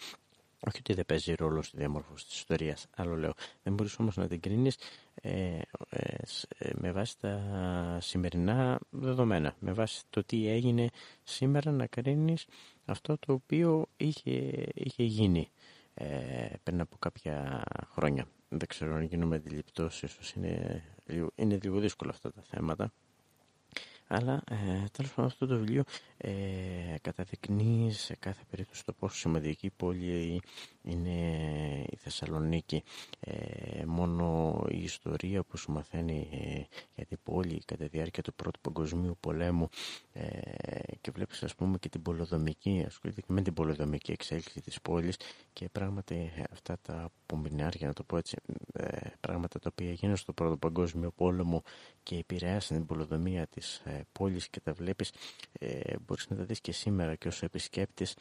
Όχι ότι δεν παίζει ρόλο στη διαμόρφωση της ιστορίας, άλλο λέω. Δεν μπορείς όμως να την κρίνεις ε, ε, ε, με βάση τα σημερινά δεδομένα, με βάση το τι έγινε σήμερα να κρίνεις αυτό το οποίο είχε, είχε γίνει ε, πριν από κάποια χρόνια. Δεν ξέρω αν γίνομαι αντιληπτός, ίσως είναι, είναι λίγο δύσκολο αυτά τα θέματα. αλλά ε, τέλος πάντων αυτό το βιβλίο ε, καταδεικνύει σε κάθε περίπτωση το πόσο σημαντική πόλη είναι η Θεσσαλονίκη. Ε, μόνο η ιστορία που σου μαθαίνει ε, για την πόλη κατά τη διάρκεια του Πρώτου Παγκοσμίου Πολέμου ε, και βλέπεις ας πούμε και την πολεοδομική, ασχολείται και με την πολεοδομική εξέλιξη της πόλης και πράγματι αυτά τα πομπινάρια, να το πω έτσι, πράγματα τα οποία γίνονται στο Πρώτο Παγκόσμιο Πόλεμο και επηρεάσαν την πολεοδομία της πόλης και τα βλέπεις, μπορείς να τα δεις και σήμερα και όσο επισκέπτης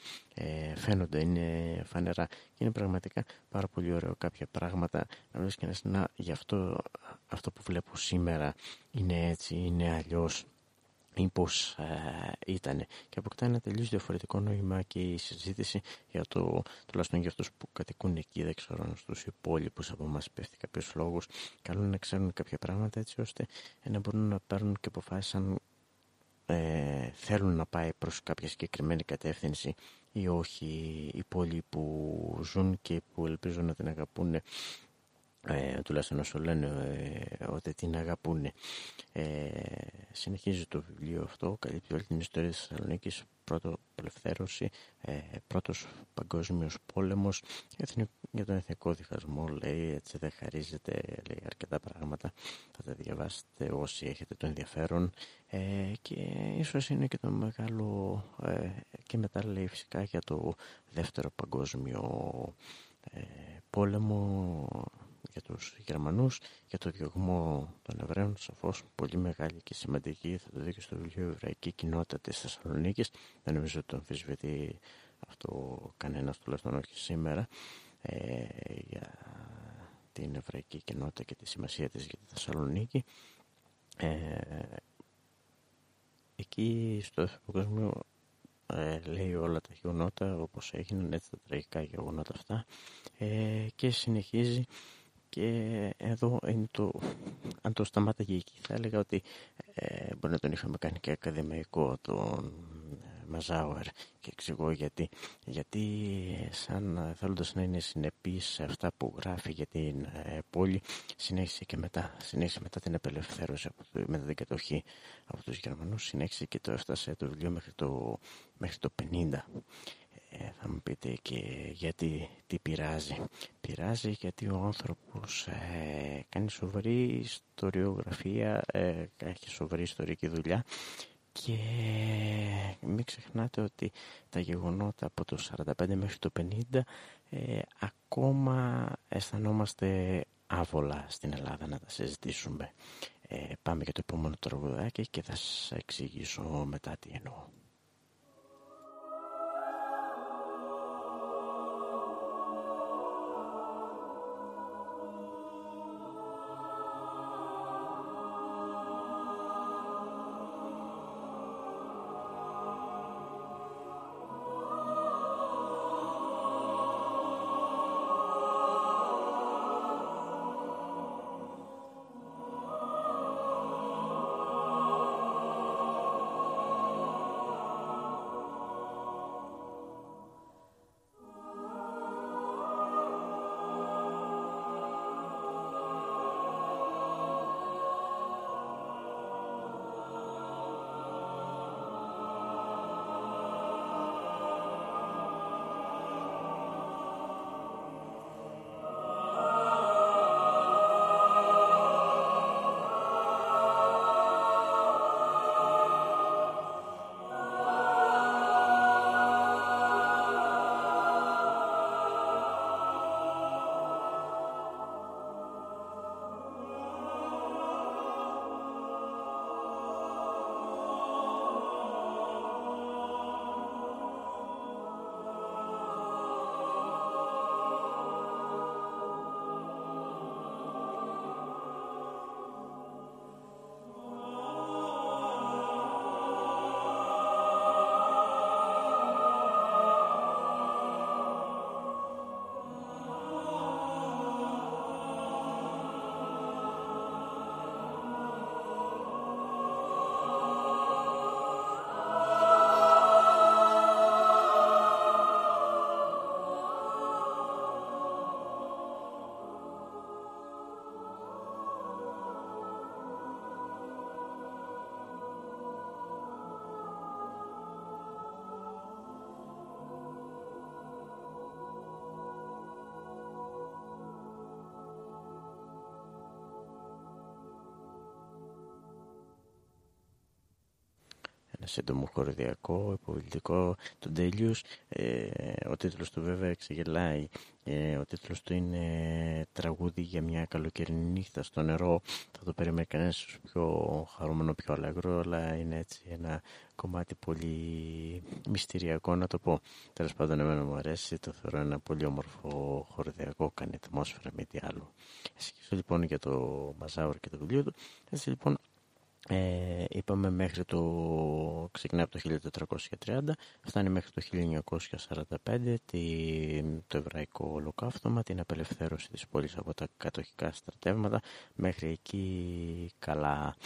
φαίνονται, είναι φανερά. Και είναι πραγματικά πάρα πολύ ωραίο κάποια πράγματα να βρεις και να γι' αυτό, αυτό που βλέπω σήμερα είναι έτσι, είναι αλλιώς ή πώς ε, ήταν και αποκτά ένα τελείως διαφορετικό νόημα και η συζήτηση για το, τουλάχιστον για αυτούς που κατοικούν εκεί, δεν ξέρω στους υπόλοιπους από εμάς πέφτει κάποιος λόγος, καλό να ξέρουν κάποια πράγματα έτσι ώστε να μπορούν να παίρνουν και αποφάσεις αν ε, θέλουν να πάει προς κάποια συγκεκριμένη κατεύθυνση ή όχι οι πόλοι που ζουν και που ελπίζω να την αγαπούν ε, τουλάχιστον όσο λένε ε, ότι την αγαπούν ε, συνεχίζει το βιβλίο αυτό καλύπτει όλη την ιστορία της Θεσσαλονίκης πρώτο απελευθέρωση ε, πρώτος παγκόσμιος πόλεμος. Για τον εθνικό διχασμό λέει έτσι δεν χαρίζεται λέει αρκετά πράγματα. Θα τα διαβάσετε όσοι έχετε το ενδιαφέρον. Ε, και ίσως είναι και το μεγάλο ε, και μετά λέει φυσικά για το δεύτερο παγκόσμιο ε, πόλεμο για τους Γερμανούς, για το διωγμό των Εβραίων, σαφώς πολύ μεγάλη και σημαντική, θα το δει και στο βιβλίο Εβραϊκή Κοινότητα της Θεσσαλονίκης, δεν νομίζω ότι το αμφισβητεί αυτό κανένας τουλάχιστον όχι σήμερα, ε, για την Εβραϊκή Κοινότητα και τη σημασία της για τη Θεσσαλονίκη. Ε, εκεί στο κόσμο ε, λέει όλα τα γεγονότα όπως έγιναν έτσι τα τραγικά γεγονότα αυτά ε, και συνεχίζει και εδώ είναι το, αν το σταμάταγε εκεί θα έλεγα ότι ε, μπορεί να τον είχαμε κάνει και ακαδημαϊκό τον ε, Μαζάουερ. Και εξηγώ γιατί. Γιατί σαν θέλοντας να είναι συνεπής σε αυτά που γράφει για την ε, πόλη συνέχισε και μετά, συνέχισε μετά την απελευθέρωση από μετά την κατοχή από τους Γερμανούς. Συνέχισε και το έφτασε το βιβλίο μέχρι το, μέχρι το 50 ε, θα μου πείτε και γιατί τι πειράζει. Πειράζει γιατί ο άνθρωπος ε, κάνει σοβαρή ιστοριογραφία, ε, έχει σοβαρή ιστορική δουλειά και μην ξεχνάτε ότι τα γεγονότα από το 45 μέχρι το 50 ε, ακόμα αισθανόμαστε άβολα στην Ελλάδα να τα συζητήσουμε. πάμε για το επόμενο τραγουδάκι και θα σας εξηγήσω μετά τι εννοώ. Ένα σύντομο χοροδιακό, υποβλητικό, τον τέλειους. Ε, ο τίτλος του βέβαια εξεγελάει. Ε, ο τίτλος του είναι «Τραγούδι για μια καλοκαιρινή νύχτα στο νερό». Θα το περίμενε κανένας πιο χαρούμενο, πιο αλέγρο, αλλά είναι έτσι ένα κομμάτι πολύ μυστηριακό να το πω. Τέλος πάντων εμένα μου αρέσει, το θεωρώ ένα πολύ όμορφο χοροδιακό, κάνει ατμόσφαιρα με τι άλλο. Εσύ λοιπόν για το Μαζάουρ και το βιβλίο του. Έτσι λοιπόν ε, είπαμε μέχρι το ξεκινάει από το 1430 φτάνει μέχρι το 1945 τη, το εβραϊκό ολοκαύτωμα την απελευθέρωση της πόλης από τα κατοχικά στρατεύματα. Μέχρι εκεί καλά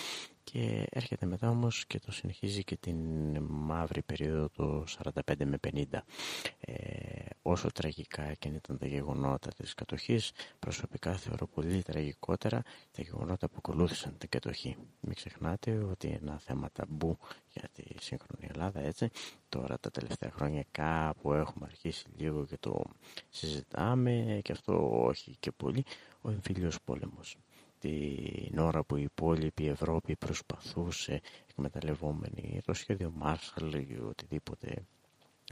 και έρχεται μετά όμως και το συνεχίζει και την μαύρη περίοδο το 45 με 50 ε, όσο τραγικά και ήταν τα γεγονότα της κατοχής προσωπικά θεωρώ πολύ τραγικότερα τα γεγονότα που ακολούθησαν την κατοχή. Μην ξεχνάτε ότι ένα θέμα ταμπού για τη σύγχρονη Ελλάδα έτσι τώρα τα τελευταία χρόνια κάπου έχουμε αρχίσει λίγο και το συζητάμε και αυτό όχι και πολύ. Ο εμφύλιος πόλεμος την ώρα που η υπόλοιπη Ευρώπη προσπαθούσε εκμεταλλευόμενη το σχέδιο Μάρσαλ ή οτιδήποτε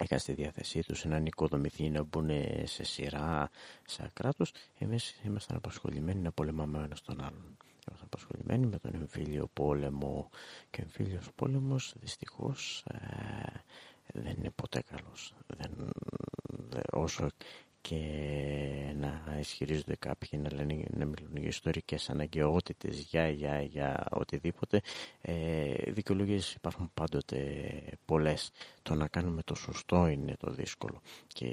είχαν στη διάθεσή τους να νοικοδομηθεί να μπουν σε σειρά σε κράτος εμείς ήμασταν απασχολημένοι να πολεμάμε ένας τον άλλον. Ήμασταν απασχολημένοι με τον εμφύλιο πόλεμο και ο εμφύλιος πόλεμος δυστυχώς ε, δεν είναι ποτέ καλός. Δεν, όσο και να ισχυρίζονται κάποιοι να, λένε, να μιλούν για ιστορικές αναγκαιότητες για, για, για οτιδήποτε. Ε, δικαιολογίες υπάρχουν πάντοτε πολλές. Το να κάνουμε το σωστό είναι το δύσκολο. Και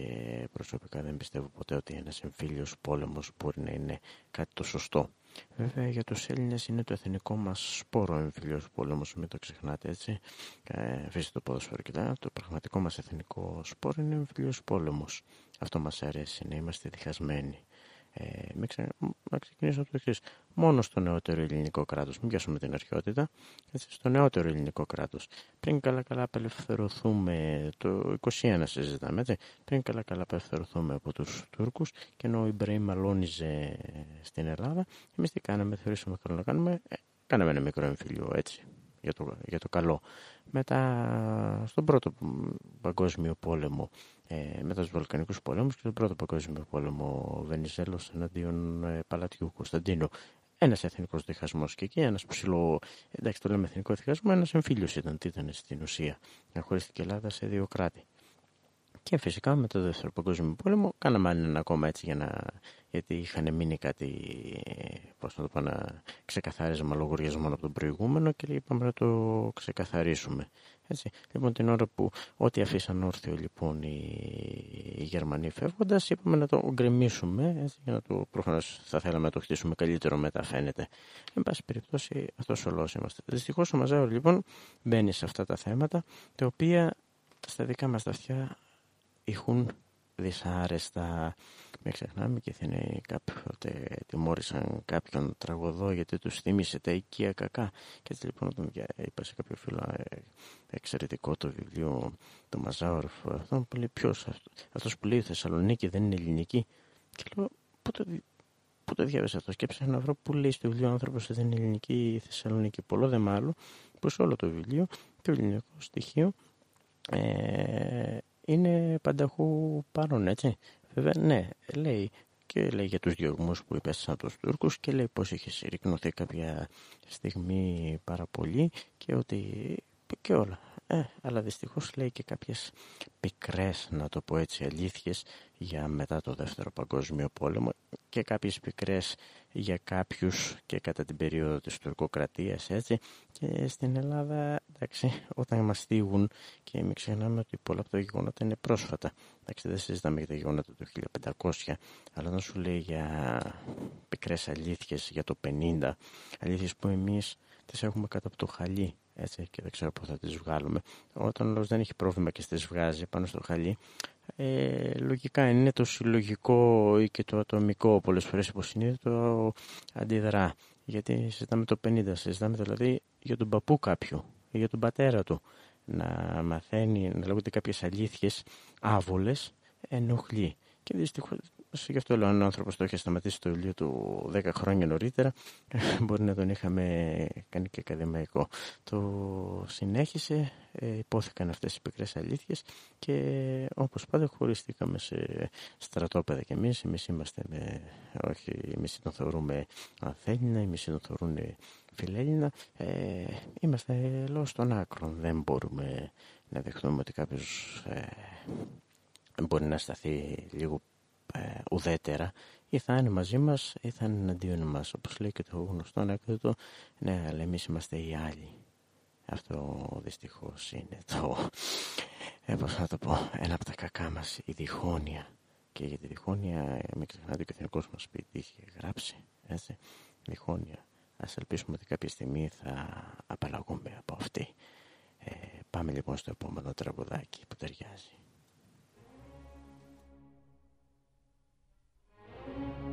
προσωπικά δεν πιστεύω ποτέ ότι ένας εμφύλιος πόλεμος μπορεί να είναι κάτι το σωστό. Βέβαια για τους Έλληνες είναι το εθνικό μας σπόρο ο εμφυλίος πόλεμος, μην το ξεχνάτε έτσι. Ε, αφήστε το ποδοσφαίρο και το πραγματικό μας εθνικό σπόρο είναι ο εμφυλίος πόλεμος. Αυτό μας αρέσει, να είμαστε διχασμένοι. Ε, ξε... Να ξεκινήσω από το εξής. Μόνο στο νεότερο ελληνικό κράτος, μην πιάσουμε την αρχαιότητα, έτσι, στο νεότερο ελληνικό κράτος. Πριν καλά-καλά απελευθερωθούμε, το 21 συζητάμε, έτσι, πριν καλά-καλά απελευθερωθούμε από τους Τούρκους και ενώ ο Ιμπραήμ αλώνιζε στην Ελλάδα, εμείς τι κάναμε, θεωρήσαμε καλό να κάνουμε, ε, κάναμε ένα μικρό εμφύλιο έτσι για το, για το καλό. Μετά στον πρώτο παγκόσμιο πόλεμο, ε, μετά τους Βαλκανικούς πόλεμους και στον πρώτο παγκόσμιο πόλεμο Βενιζέλος εναντίον ε, Παλατιού Κωνσταντίνου. Ένας εθνικός διχασμός και εκεί, ένας ψηλό, εντάξει το λέμε εθνικό διχασμό, ένας εμφύλιος ήταν, τι ήταν στην ουσία. Να χωρίστηκε η Ελλάδα σε δύο κράτη. Και φυσικά με το δεύτερο παγκόσμιο πόλεμο κάναμε ένα ακόμα έτσι για να, γιατί είχαν μείνει κάτι, πώς να το πω, ένα ξεκαθάρισμα λογαριασμών από τον προηγούμενο και είπαμε να το ξεκαθαρίσουμε. Έτσι. Λοιπόν, την ώρα που ό,τι αφήσαν όρθιο λοιπόν οι, οι Γερμανοί φεύγοντας, είπαμε να το γκρεμίσουμε έτσι, για να το προφανώς θα θέλαμε να το χτίσουμε καλύτερο μετά φαίνεται. Εν πάση περιπτώσει, αυτός ο λόγο είμαστε. Δυστυχώς ο Μαζάουρ λοιπόν μπαίνει σε αυτά τα θέματα, τα οποία στα δικά μας τα αυτιά ηχούν δυσάρεστα. Μην ξεχνάμε και οι κάποτε τιμώρησαν κάποιον τραγωδό γιατί τους θύμισε τα οικία κακά. Και έτσι λοιπόν όταν είπα σε κάποιο φίλο ε, εξαιρετικό το βιβλίο του Μαζάορφ, αυτό που λέει ποιος, αυτός που λέει Θεσσαλονίκη δεν είναι ελληνική. Και λέω πού το, πού το διάβασα αυτό και έψαχνα να βρω που λέει στο βιβλίο άνθρωπος δεν είναι ελληνική η Θεσσαλονίκη. Πολλό δε μάλλον πως όλο το βιβλίο, το ελληνικό στοιχείο ε, είναι πανταχού παρόν, έτσι. Βέβαια, ναι, λέει και λέει για τους διωγμούς που υπέστησαν τους Τούρκους και λέει πως είχε συρρυκνωθεί κάποια στιγμή πάρα πολύ και ότι και όλα. Ε, αλλά δυστυχώς λέει και κάποιες πικρές, να το πω έτσι, αλήθειες για μετά το Δεύτερο Παγκόσμιο Πόλεμο και κάποιες πικρές για κάποιους και κατά την περίοδο της τουρκοκρατίας έτσι. Και στην Ελλάδα εντάξει, όταν μας θίγουν και μην ξεχνάμε ότι πολλά από τα γεγονότα είναι πρόσφατα. Εντάξει, δεν συζητάμε για τα γεγονότα του 1500 αλλά να σου λέει για πικρές αλήθειες για το 50 αλήθειες που εμείς τις έχουμε κάτω από το χαλί έτσι και δεν ξέρω πώς θα τις βγάλουμε. Όταν ο λόγος δεν έχει πρόβλημα και τις βγάζει πάνω στο χαλί ε, λογικά είναι το συλλογικό ή και το ατομικό πολλές φορές το αντιδρά. Γιατί συζητάμε το 50 συζητάμε δηλαδή για τον παππού κάποιου ή για τον πατέρα του. Να μαθαίνει να λέγονται κάποιες αλήθειες άβολες ενοχλεί. Και δυστυχώς γι' αυτό λέω αν ο άνθρωπος το είχε σταματήσει το βιβλίο του 10 χρόνια νωρίτερα μπορεί να τον είχαμε κάνει και ακαδημαϊκό. Το συνέχισε, ε, υπόθηκαν αυτές οι πικρές αλήθειες και όπως πάντα χωριστήκαμε σε στρατόπεδα και εμείς. Εμείς είμαστε με, όχι, εμείς τον θεωρούμε Αθέλινα, εμείς τον θεωρούν φιλέλληνα. Ε, είμαστε λόγω των άκρων. Δεν μπορούμε να δεχτούμε ότι κάποιος ε, μπορεί να σταθεί λίγο ε, ουδέτερα. Ή θα είναι μαζί μας ή θα είναι εναντίον μας. Όπως λέει και το γνωστό ανέκδοτο ναι αλλά εμείς είμαστε οι άλλοι αυτό δυστυχώς είναι το ε, πώς να το πω ένα από τα κακά μας η διχόνοια. Και για τη διχόνοια με ξεχνάτε και ο εθνικός μας σπίτι είχε γράψει έτσι, διχόνοια. Ας ελπίσουμε ότι κάποια στιγμή θα απαλλαγούμε από αυτή. Ε, πάμε λοιπόν στο επόμενο τραγουδάκι που ταιριάζει thank you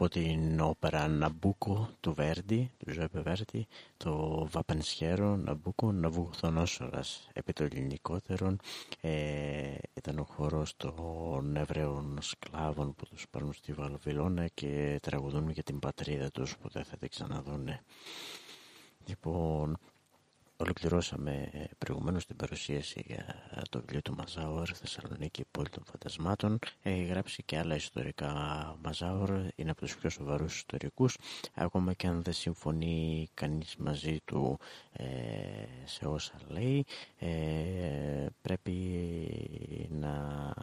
από την όπερα Ναμπούκο του Βέρντι, του Τζουζέπε Βέρντι, το Va, pensiero Ναμπούκο Ναβουχθονόσορας επί το ελληνικότερον ε, ήταν ο χορός των Εβραίων σκλάβων που τους παίρνουν στη Βαβυλώνα και τραγουδούν για την πατρίδα τους που δεν θα την ξαναδούν. Λοιπόν, Ολοκληρώσαμε προηγουμένως την παρουσίαση για το βιβλίο του Μαζάουερ Θεσσαλονίκη Πόλη των Φαντασμάτων. Έχει γράψει και άλλα ιστορικά Μαζάουρ, είναι από τους πιο σοβαρούς ιστορικούς. Ακόμα και αν δεν συμφωνεί κανείς μαζί του ε, σε όσα λέει, ε, πρέπει να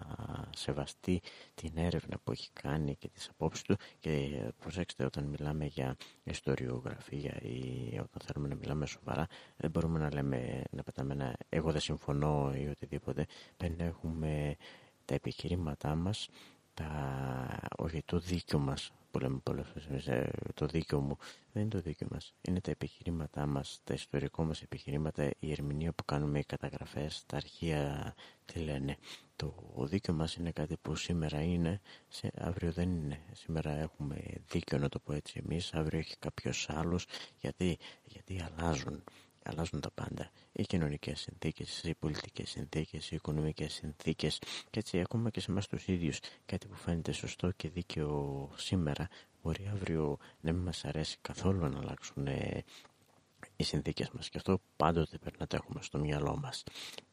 σεβαστεί την έρευνα που έχει κάνει και τις απόψεις του. Και προσέξτε όταν μιλάμε για ιστοριογραφία ή όταν θέλουμε να μιλάμε σοβαρά δεν μπορούμε να λέμε να πετάμε ένα εγώ δεν συμφωνώ ή οτιδήποτε. Πρέπει να έχουμε τα επιχειρήματά μας τα, όχι το δίκιο μας που λέμε πολλές φορές, ε, το δίκιο μου δεν είναι το δίκιο μας, είναι τα επιχειρήματά μας, τα ιστορικό μας επιχειρήματα, η ερμηνεία που κάνουμε, οι καταγραφές, τα αρχεία, τι λένε. Το δίκιο μας είναι κάτι που σήμερα είναι, σε, αύριο δεν είναι. Σήμερα έχουμε δίκιο να το πω έτσι εμείς, αύριο έχει κάποιος άλλος, γιατί, γιατί αλλάζουν αλλάζουν τα πάντα. Οι κοινωνικές συνθήκες, οι πολιτικές συνθήκες, οι οικονομικές συνθήκες. Και έτσι ακόμα και σε εμάς τους ίδιους κάτι που φαίνεται σωστό και δίκαιο σήμερα, μπορεί αύριο να μην μας αρέσει καθόλου να αλλάξουν ε, οι συνθήκες μας και αυτό πάντοτε πρέπει να το έχουμε στο μυαλό μας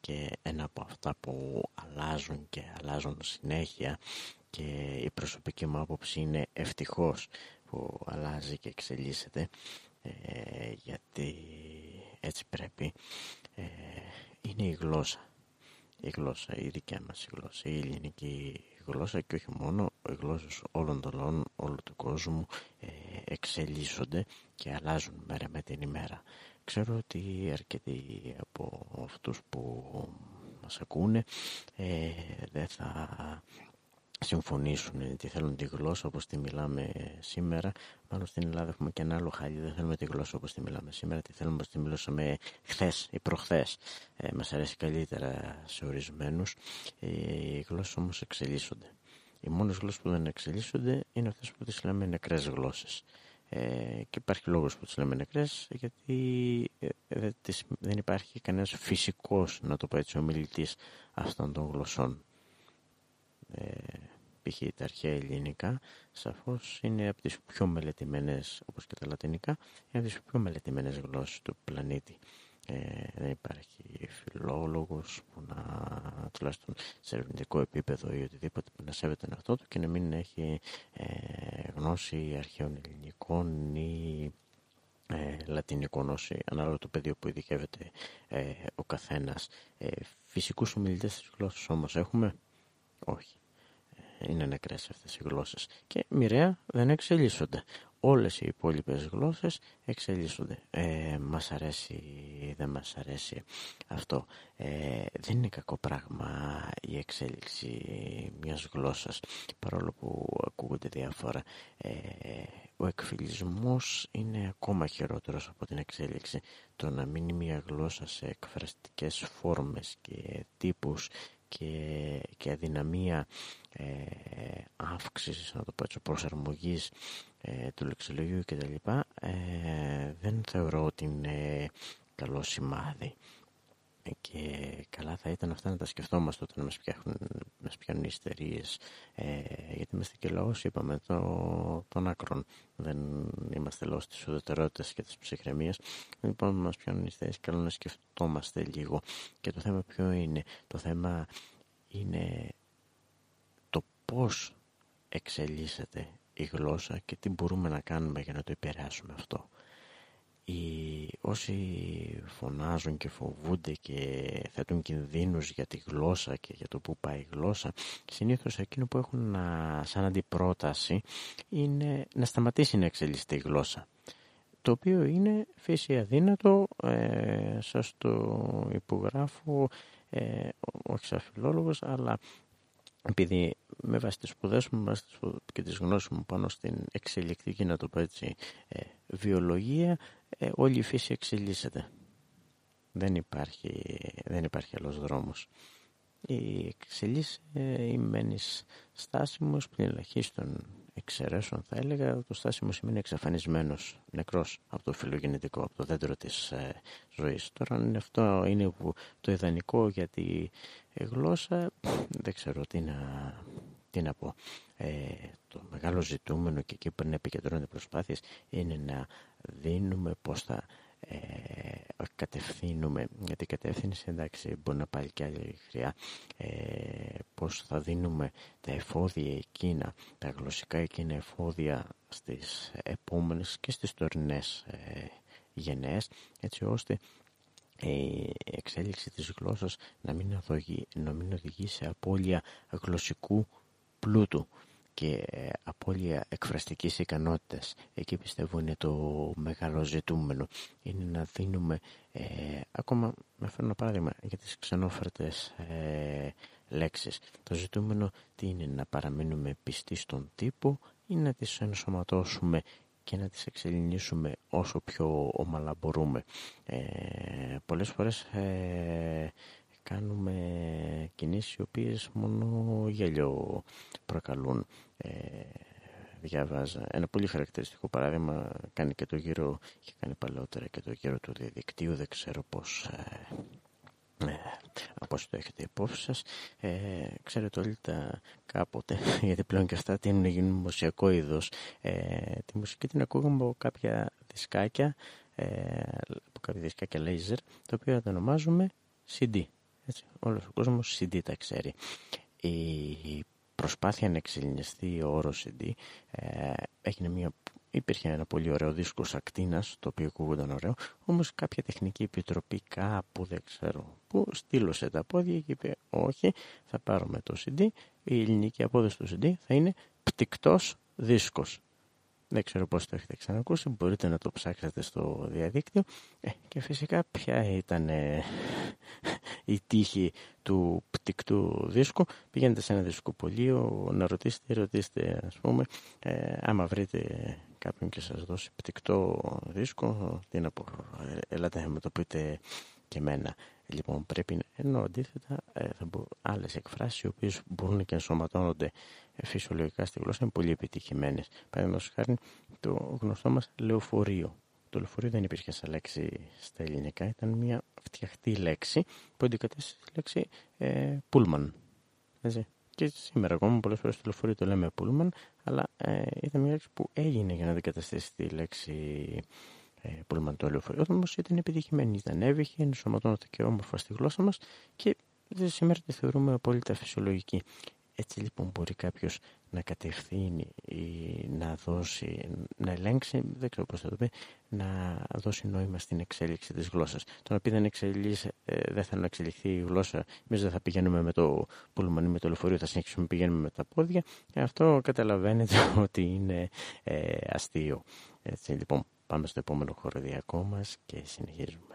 και ένα από αυτά που αλλάζουν και αλλάζουν συνέχεια και η προσωπική μου άποψη είναι ευτυχώς που αλλάζει και εξελίσσεται ε, γιατί έτσι πρέπει. Ε, είναι η γλώσσα. Η γλώσσα, η δικιά μας η γλώσσα η ελληνική γλώσσα και όχι μόνο οι γλώσσες όλων των λαών όλου του κόσμου ε, εξελίσσονται και αλλάζουν μέρα με την ημέρα. Ξέρω ότι αρκετοί από αυτούς που μας ακούνε ε, δεν θα συμφωνήσουν τι θέλουν τη γλώσσα όπως τη μιλάμε σήμερα. Μάλλον στην Ελλάδα έχουμε και ένα άλλο χάλι, δεν θέλουμε τη γλώσσα όπως τη μιλάμε σήμερα, τη θέλουμε όπως τη μιλούσαμε χθες ή προχθές. Ε, μας αρέσει καλύτερα σε ορισμένους. Ε, οι γλώσσες όμως εξελίσσονται. Οι μόνες γλώσσες που δεν εξελίσσονται είναι αυτές που τις λέμε νεκρές γλώσσες. Ε, και υπάρχει λόγος που τις λέμε νεκρές γιατί ε, δεν υπάρχει κανένας φυσικός, να το πω έτσι, ομιλητής αυτών των γλωσσών. Ε, π.χ. τα αρχαία ελληνικά, σαφώς είναι από τις πιο μελετημένες, όπως και τα λατινικά, είναι από τις πιο μελετημένες γλώσσες του πλανήτη. Ε, δεν υπάρχει φιλόλογος που να, τουλάχιστον σε ερευνητικό επίπεδο ή οτιδήποτε που να σέβεται αυτό του και να μην έχει ε, γνώση αρχαίων ελληνικών ή ε, λατινικό γνώση ανάλογα το πεδίο που ειδικεύεται ε, ο καθένας. Ε, φυσικούς ομιλητές της γλώσσας όμως έχουμε; Όχι είναι νεκρές αυτές οι γλώσσες και μοιραία δεν εξελίσσονται. Όλες οι υπόλοιπες γλώσσες εξελίσσονται. Ε, μας αρέσει ή δεν μας αρέσει αυτό. Ε, δεν είναι κακό πράγμα η εξέλιξη μιας γλώσσας παρόλο που ακούγονται διάφορα. Ε, ο εκφυλισμός είναι ακόμα χειρότερος από την εξέλιξη. Το να μείνει μια γλώσσα σε εκφραστικές φόρμες και τύπους και, και αδυναμία ε, αύξησης, να το πω έτσι, προσαρμογής ε, του λεξιλογίου κτλ. Ε, δεν θεωρώ ότι είναι καλό σημάδι. Και καλά θα ήταν αυτά να τα σκεφτόμαστε όταν μας, πιάνουν, μας πιάνουν ιστερίες ε, γιατί είμαστε και λαός είπαμε το, των άκρων δεν είμαστε λαός της ουδετερότητας και της ψυχραιμίας λοιπόν μας πιάνουν ιστερίες καλό να σκεφτόμαστε λίγο και το θέμα ποιο είναι; Το θέμα είναι το πώς εξελίσσεται η γλώσσα και τι μπορούμε να κάνουμε για να το επηρεάσουμε αυτό. Οι όσοι φωνάζουν και φοβούνται και θέτουν κινδύνους για τη γλώσσα και για το που πάει η γλώσσα συνήθως εκείνο που έχουν να, σαν αντιπρόταση είναι να σταματήσει να εξελίσσεται η γλώσσα το οποίο είναι φύση αδύνατο ε, σας το υπογράφω ε, όχι σαν φιλόλογος αλλά επειδή με βάση τις σπουδές μου και τις γνώσεις μου πάνω στην εξελικτική να το πω έτσι ε, βιολογία ε, όλη η φύση εξελίσσεται. Δεν υπάρχει, δεν υπάρχει άλλος δρόμος. Η εξελίσσεται ε, η μένεις στάσιμος πλην ελαχίστων εξαιρέσεων θα έλεγα το στάσιμο σημαίνει εξαφανισμένος, νεκρός από το φιλογεννητικό, από το δέντρο της ε, ζωής. Τώρα αν αυτό είναι που, το ιδανικό για τη γλώσσα, δεν ξέρω τι να, τι να πω. Ε, το μεγάλο ζητούμενο και εκεί που να επικεντρώνονται προσπάθειες είναι να δίνουμε πώς θα ε, κατευθύνουμε γιατί η κατεύθυνση εντάξει μπορεί να πάει και άλλη χρειά. Ε, πως θα δίνουμε τα εφόδια εκείνα τα γλωσσικά εκείνα εφόδια στις επόμενες και στις τωρινές ε, γενναίες έτσι ώστε η εξέλιξη της γλώσσας να μην, οδηγεί, να μην οδηγεί σε απώλεια γλωσσικού πλούτου και απώλεια εκφραστικής ικανότητας. Εκεί πιστεύω είναι το μεγάλο ζητούμενο. Είναι να δίνουμε, ε, ακόμα με φέρνω ένα παράδειγμα για τις ξενόφερτες ε, λέξεις. Το ζητούμενο τι είναι να παραμείνουμε πιστοί στον τύπο ή να τις ενσωματώσουμε και να τις εξελινήσουμε όσο πιο ομαλά μπορούμε. Ε, πολλές φορές ε, κάνουμε κινήσεις οι οποίες μόνο γέλιο προκαλούν. Ε, διάβαζα ένα πολύ χαρακτηριστικό παράδειγμα. Κάνει και το γύρο και κάνει παλαιότερα και το γύρο του διαδικτύου. Δεν ξέρω πως ε, ε, από όσο το έχετε υπόψη σας. Ε, ξέρετε όλοι τα κάποτε γιατί πλέον και αυτά τείνουν να γίνουν μουσιακό είδος. Ε, τη μουσική την ακούγαμε από κάποια δισκάκια ε, από κάποια δισκάκια laser το οποίο το ονομάζουμε CD έτσι, όλος ο κόσμος CD τα ξέρει. Η προσπάθεια να εξελινιστεί ο όρος CD ε, έγινε μια Υπήρχε ένα πολύ ωραίο δίσκος ακτίνας, το οποίο ακούγονταν ωραίο, όμως κάποια τεχνική επιτροπή κάπου δεν ξέρω που στείλωσε τα πόδια και είπε όχι, θα πάρουμε το CD, η ελληνική απόδοση του CD θα είναι πτυκτός δίσκος. Δεν ξέρω πώς το έχετε ξανακούσει, μπορείτε να το ψάξετε στο διαδίκτυο. Ε, και φυσικά ποια ήταν ε, η τύχη του πτυκτού δίσκου. Πηγαίνετε σε ένα δισκοπολείο να ρωτήσετε, ρωτήστε ας πούμε, ε, άμα βρείτε κάποιον και σας δώσει πτυκτό δίσκο, τι να πω, ε, ελάτε να με το πείτε και εμένα. Λοιπόν, πρέπει ενώ αντίθετα ε, θα μπο, άλλες εκφράσεις οι οποίες μπορούν και ενσωματώνονται φυσιολογικά στη γλώσσα είναι πολύ επιτυχημένες. Παραδείγματος χάρη το γνωστό μας λεωφορείο. Το λεωφορείο δεν υπήρχε σαν λέξη στα ελληνικά, ήταν μια φτιαχτή λέξη που αντικατέστησε τη λέξη ε, πούλμαν. Έτσι. Και σήμερα ακόμα πολλές φορές το λεωφορείο το λέμε πούλμαν, αλλά ε, ήταν μια λέξη που έγινε για να αντικαταστήσει τη λέξη ε, πούλμαν το λεωφορείο. Όμω ήταν επιτυχημένη, ήταν έβυχη, ενσωματώνεται και όμορφα στη γλώσσα μας και σήμερα τη θεωρούμε απόλυτα φυσιολογική. Έτσι λοιπόν μπορεί κάποιος να κατευθύνει ή να δώσει, να ελέγξει, δεν ξέρω πώς θα το πει, να δώσει νόημα στην εξέλιξη της γλώσσας. Το να πει δεν, εξελίσσει, ε, δεν θα να εξελιχθεί η γλώσσα, εμείς δεν θα πηγαίνουμε με το πούλμαν ή με το λεωφορείο, θα συνεχίσουμε να πηγαίνουμε με τα πόδια. Αυτό καταλαβαίνετε ότι είναι ε, αστείο. Έτσι λοιπόν πάμε στο επόμενο χωροδιακό μας και συνεχίζουμε.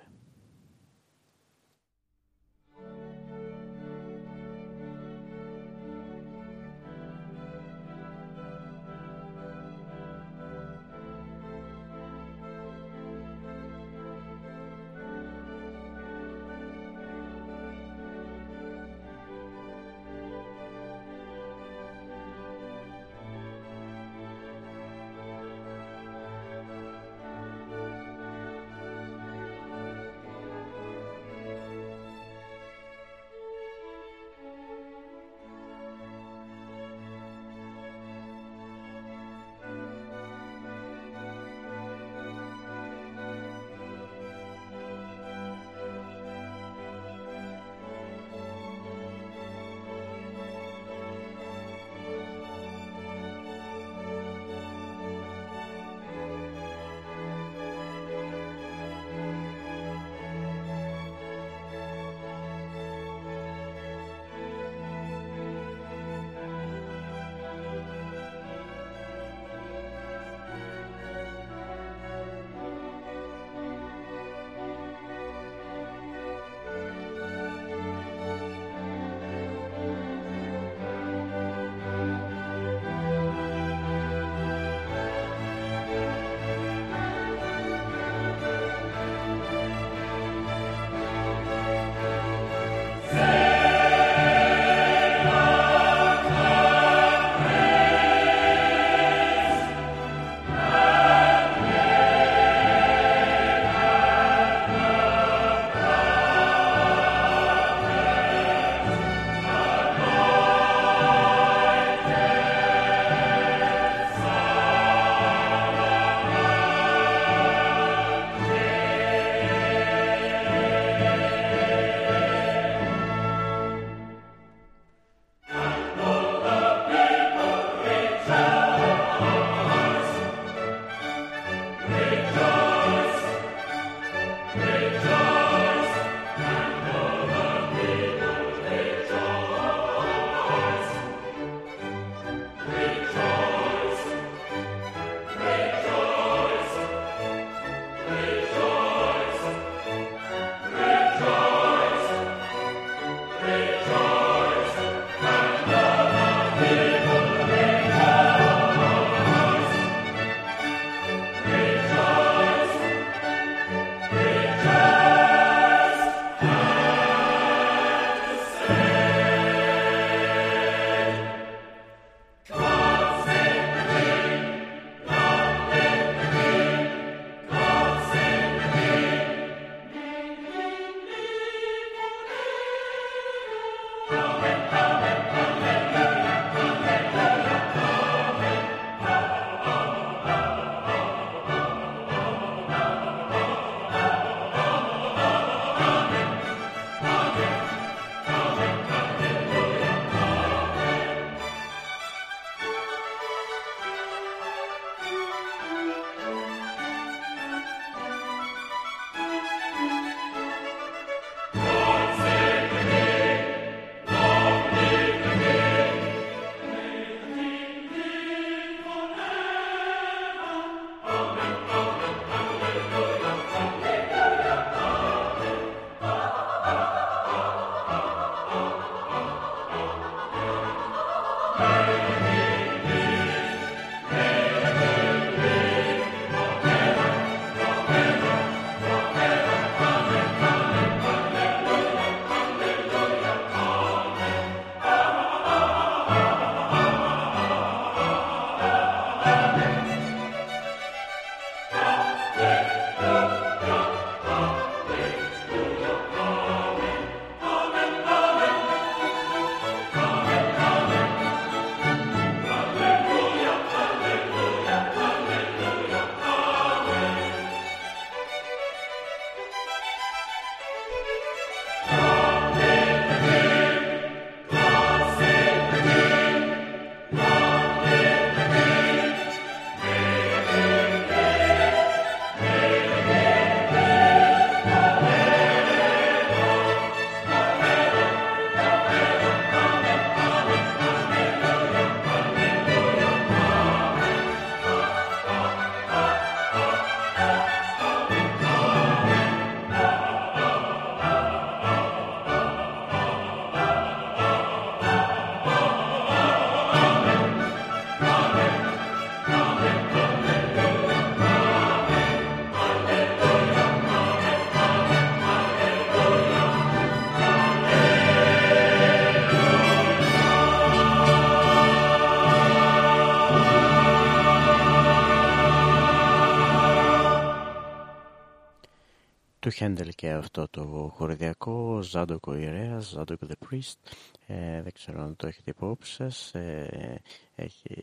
Χέντελ και αυτό το χορδιακό Ζάντοκο Ιερέας, Ζάντοκο the Priest. Ε, δεν ξέρω αν το έχετε υπόψη σας. Ε, έχει,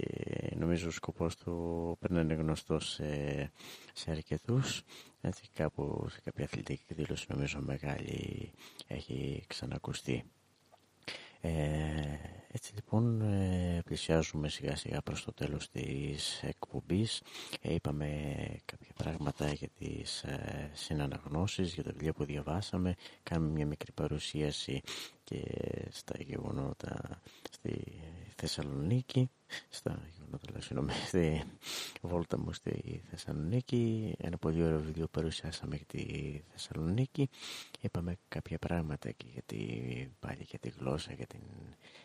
νομίζω ο σκοπός του πρέπει να είναι γνωστό σε, σε αρκετούς. Έτσι κάπου σε κάποια αθλητική εκδήλωση νομίζω μεγάλη έχει ξανακουστεί. ε, έτσι λοιπόν ε, πλησιάζουμε σιγά σιγά προς το τέλος της εκπομπής. Ε, είπαμε κάποια πράγματα για τις ε, συναναγνώσεις, για τα βιβλία που διαβάσαμε. Κάνουμε μια μικρή παρουσίαση και στα γεγονότα στη Θεσσαλονίκη στα γεγονότα συγγνώμη στη βόλτα μου στη Θεσσαλονίκη. Ένα πολύ ωραίο βιβλίο παρουσιάσαμε για τη Θεσσαλονίκη. Είπαμε κάποια πράγματα και για τη, πάλι για τη γλώσσα για την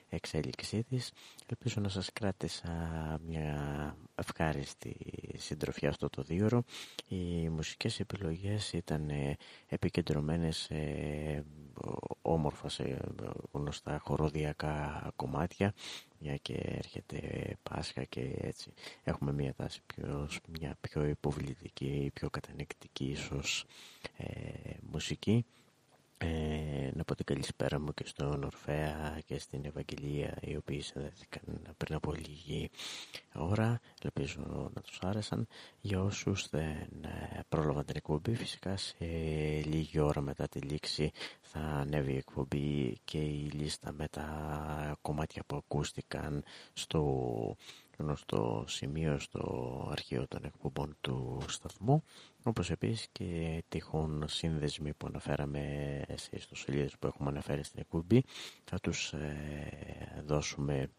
εξέλιξή της. Ελπίζω να σας κράτησα μια ευχάριστη συντροφιά αυτό το δίωρο οι μουσικές επιλογές ήταν επικεντρωμένες σε όμορφα σε γνωστά χοροδιακά κομμάτια μια και έρχεται Πάσχα και έτσι έχουμε μια τάση πιο, μια πιο υποβλητική, πιο κατανεκτική ίσως ε, μουσική ε, να πω την καλησπέρα μου και στον Ορφέα και στην Ευαγγελία οι οποίοι συνδέθηκαν πριν από λίγη ώρα. Ελπίζω να τους άρεσαν. Για όσους δεν ε, πρόλαβαν την εκπομπή φυσικά σε λίγη ώρα μετά τη λήξη θα ανέβει η εκπομπή και η λίστα με τα κομμάτια που ακούστηκαν στο γνωστό σημείο στο αρχείο των εκπομπών του σταθμού όπως επίσης και τυχόν σύνδεσμοι που αναφέραμε σε ιστοσελίδες που έχουμε αναφέρει στην εκπομπή θα τους ε, δώσουμε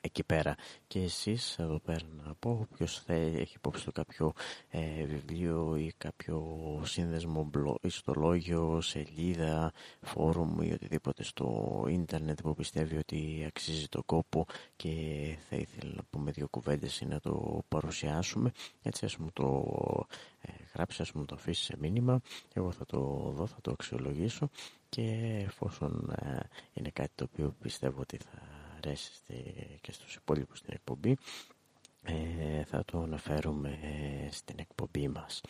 εκεί πέρα. Και εσείς εδώ πέρα να πω ποιος θα έχει υπόψη του κάποιο ε, βιβλίο ή κάποιο σύνδεσμο ιστολόγιο, σελίδα, φόρουμ ή οτιδήποτε στο ίντερνετ που πιστεύει ότι αξίζει το κόπο και θα ήθελα να πούμε δύο κουβέντες ή να το παρουσιάσουμε. Έτσι ας μου το ε, γράψει, ας μου το αφήσεις σε μήνυμα. Εγώ θα το δω, θα το αξιολογήσω και εφόσον ε, είναι κάτι το οποίο πιστεύω ότι θα αρέσει και στους υπόλοιπους στην εκπομπή ε, θα το αναφέρουμε στην εκπομπή μας.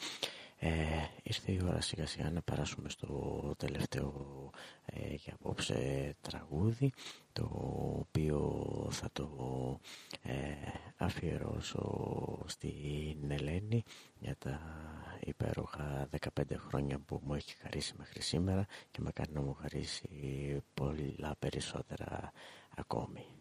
Ε, ήρθε η ώρα σιγά σιγά να περάσουμε στο τελευταίο ε, για απόψε τραγούδι το οποίο θα το ε, αφιερώσω στην Ελένη για τα υπέροχα 15 χρόνια που μου έχει χαρίσει μέχρι σήμερα και με κάνει να μου χαρίσει πολλά περισσότερα ακόμη. Εδώ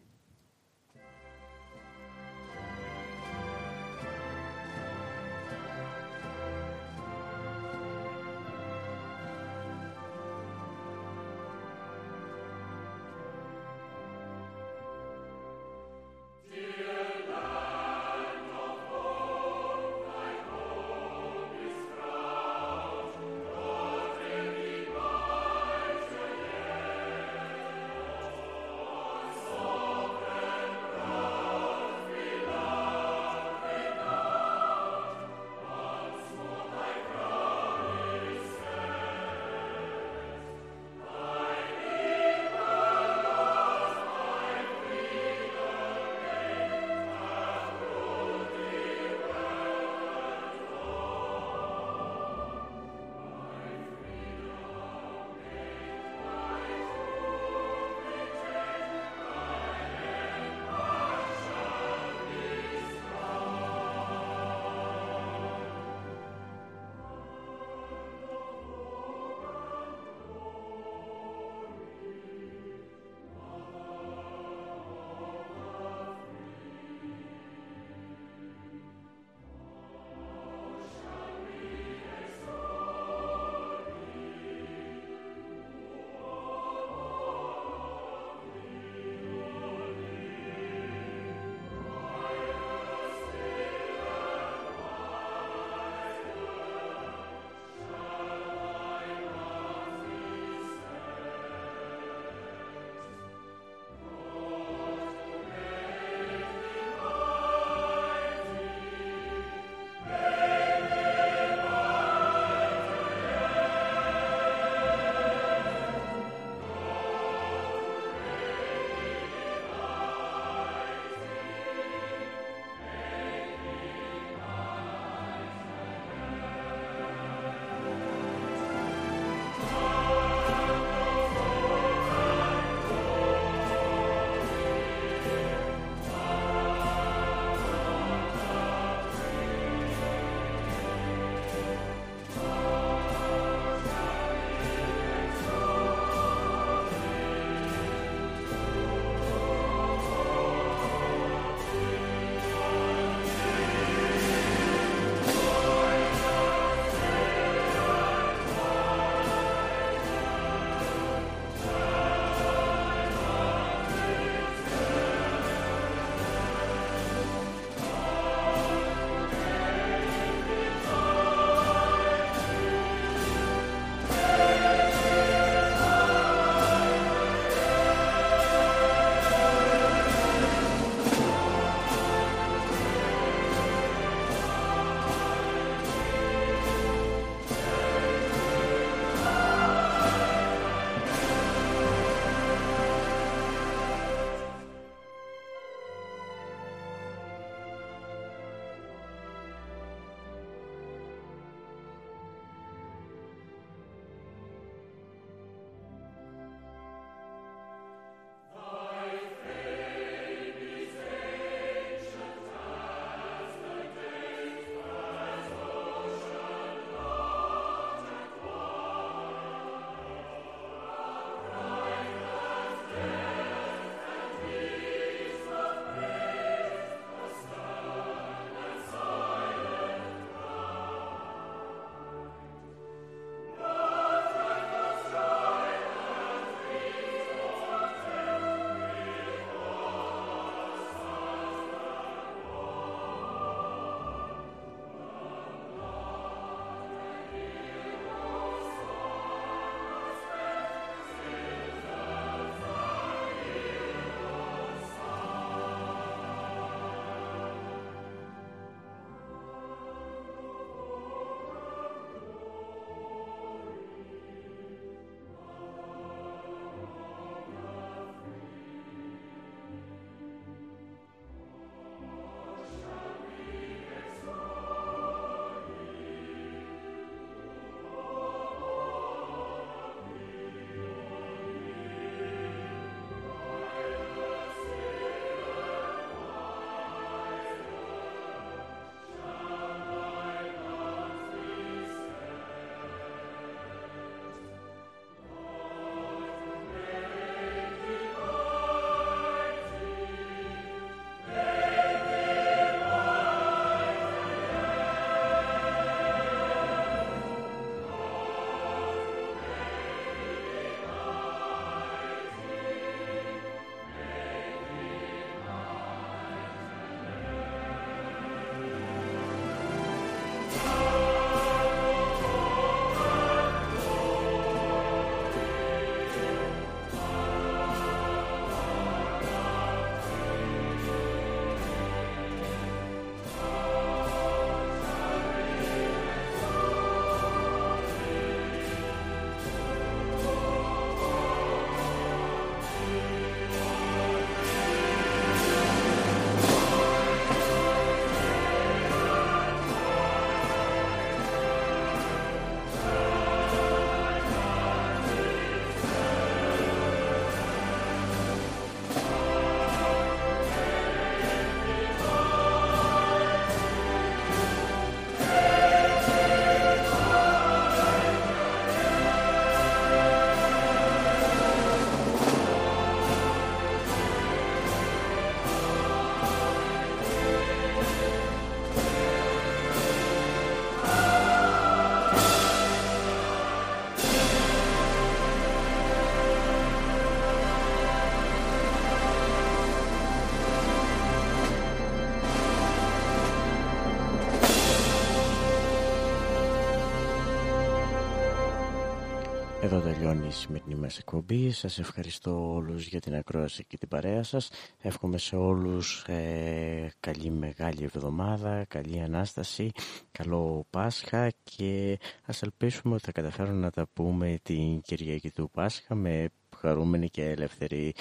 η σημερινή μας εκπομπή. Σας ευχαριστώ όλους για την ακρόαση και την παρέα σας. Εύχομαι σε όλους ε, καλή μεγάλη εβδομάδα, καλή Ανάσταση, καλό Πάσχα και ας ελπίσουμε ότι θα καταφέρουμε να τα πούμε την Κυριακή του Πάσχα με χαρούμενη και ελεύθερη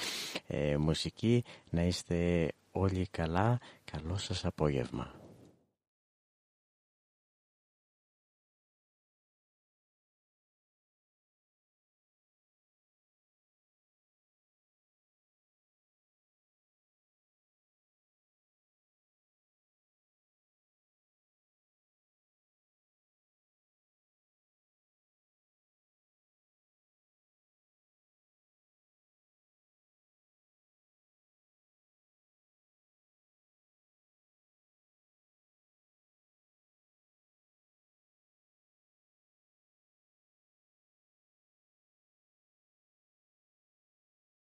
ε, μουσική. Να είστε όλοι καλά. Καλό σας απόγευμα.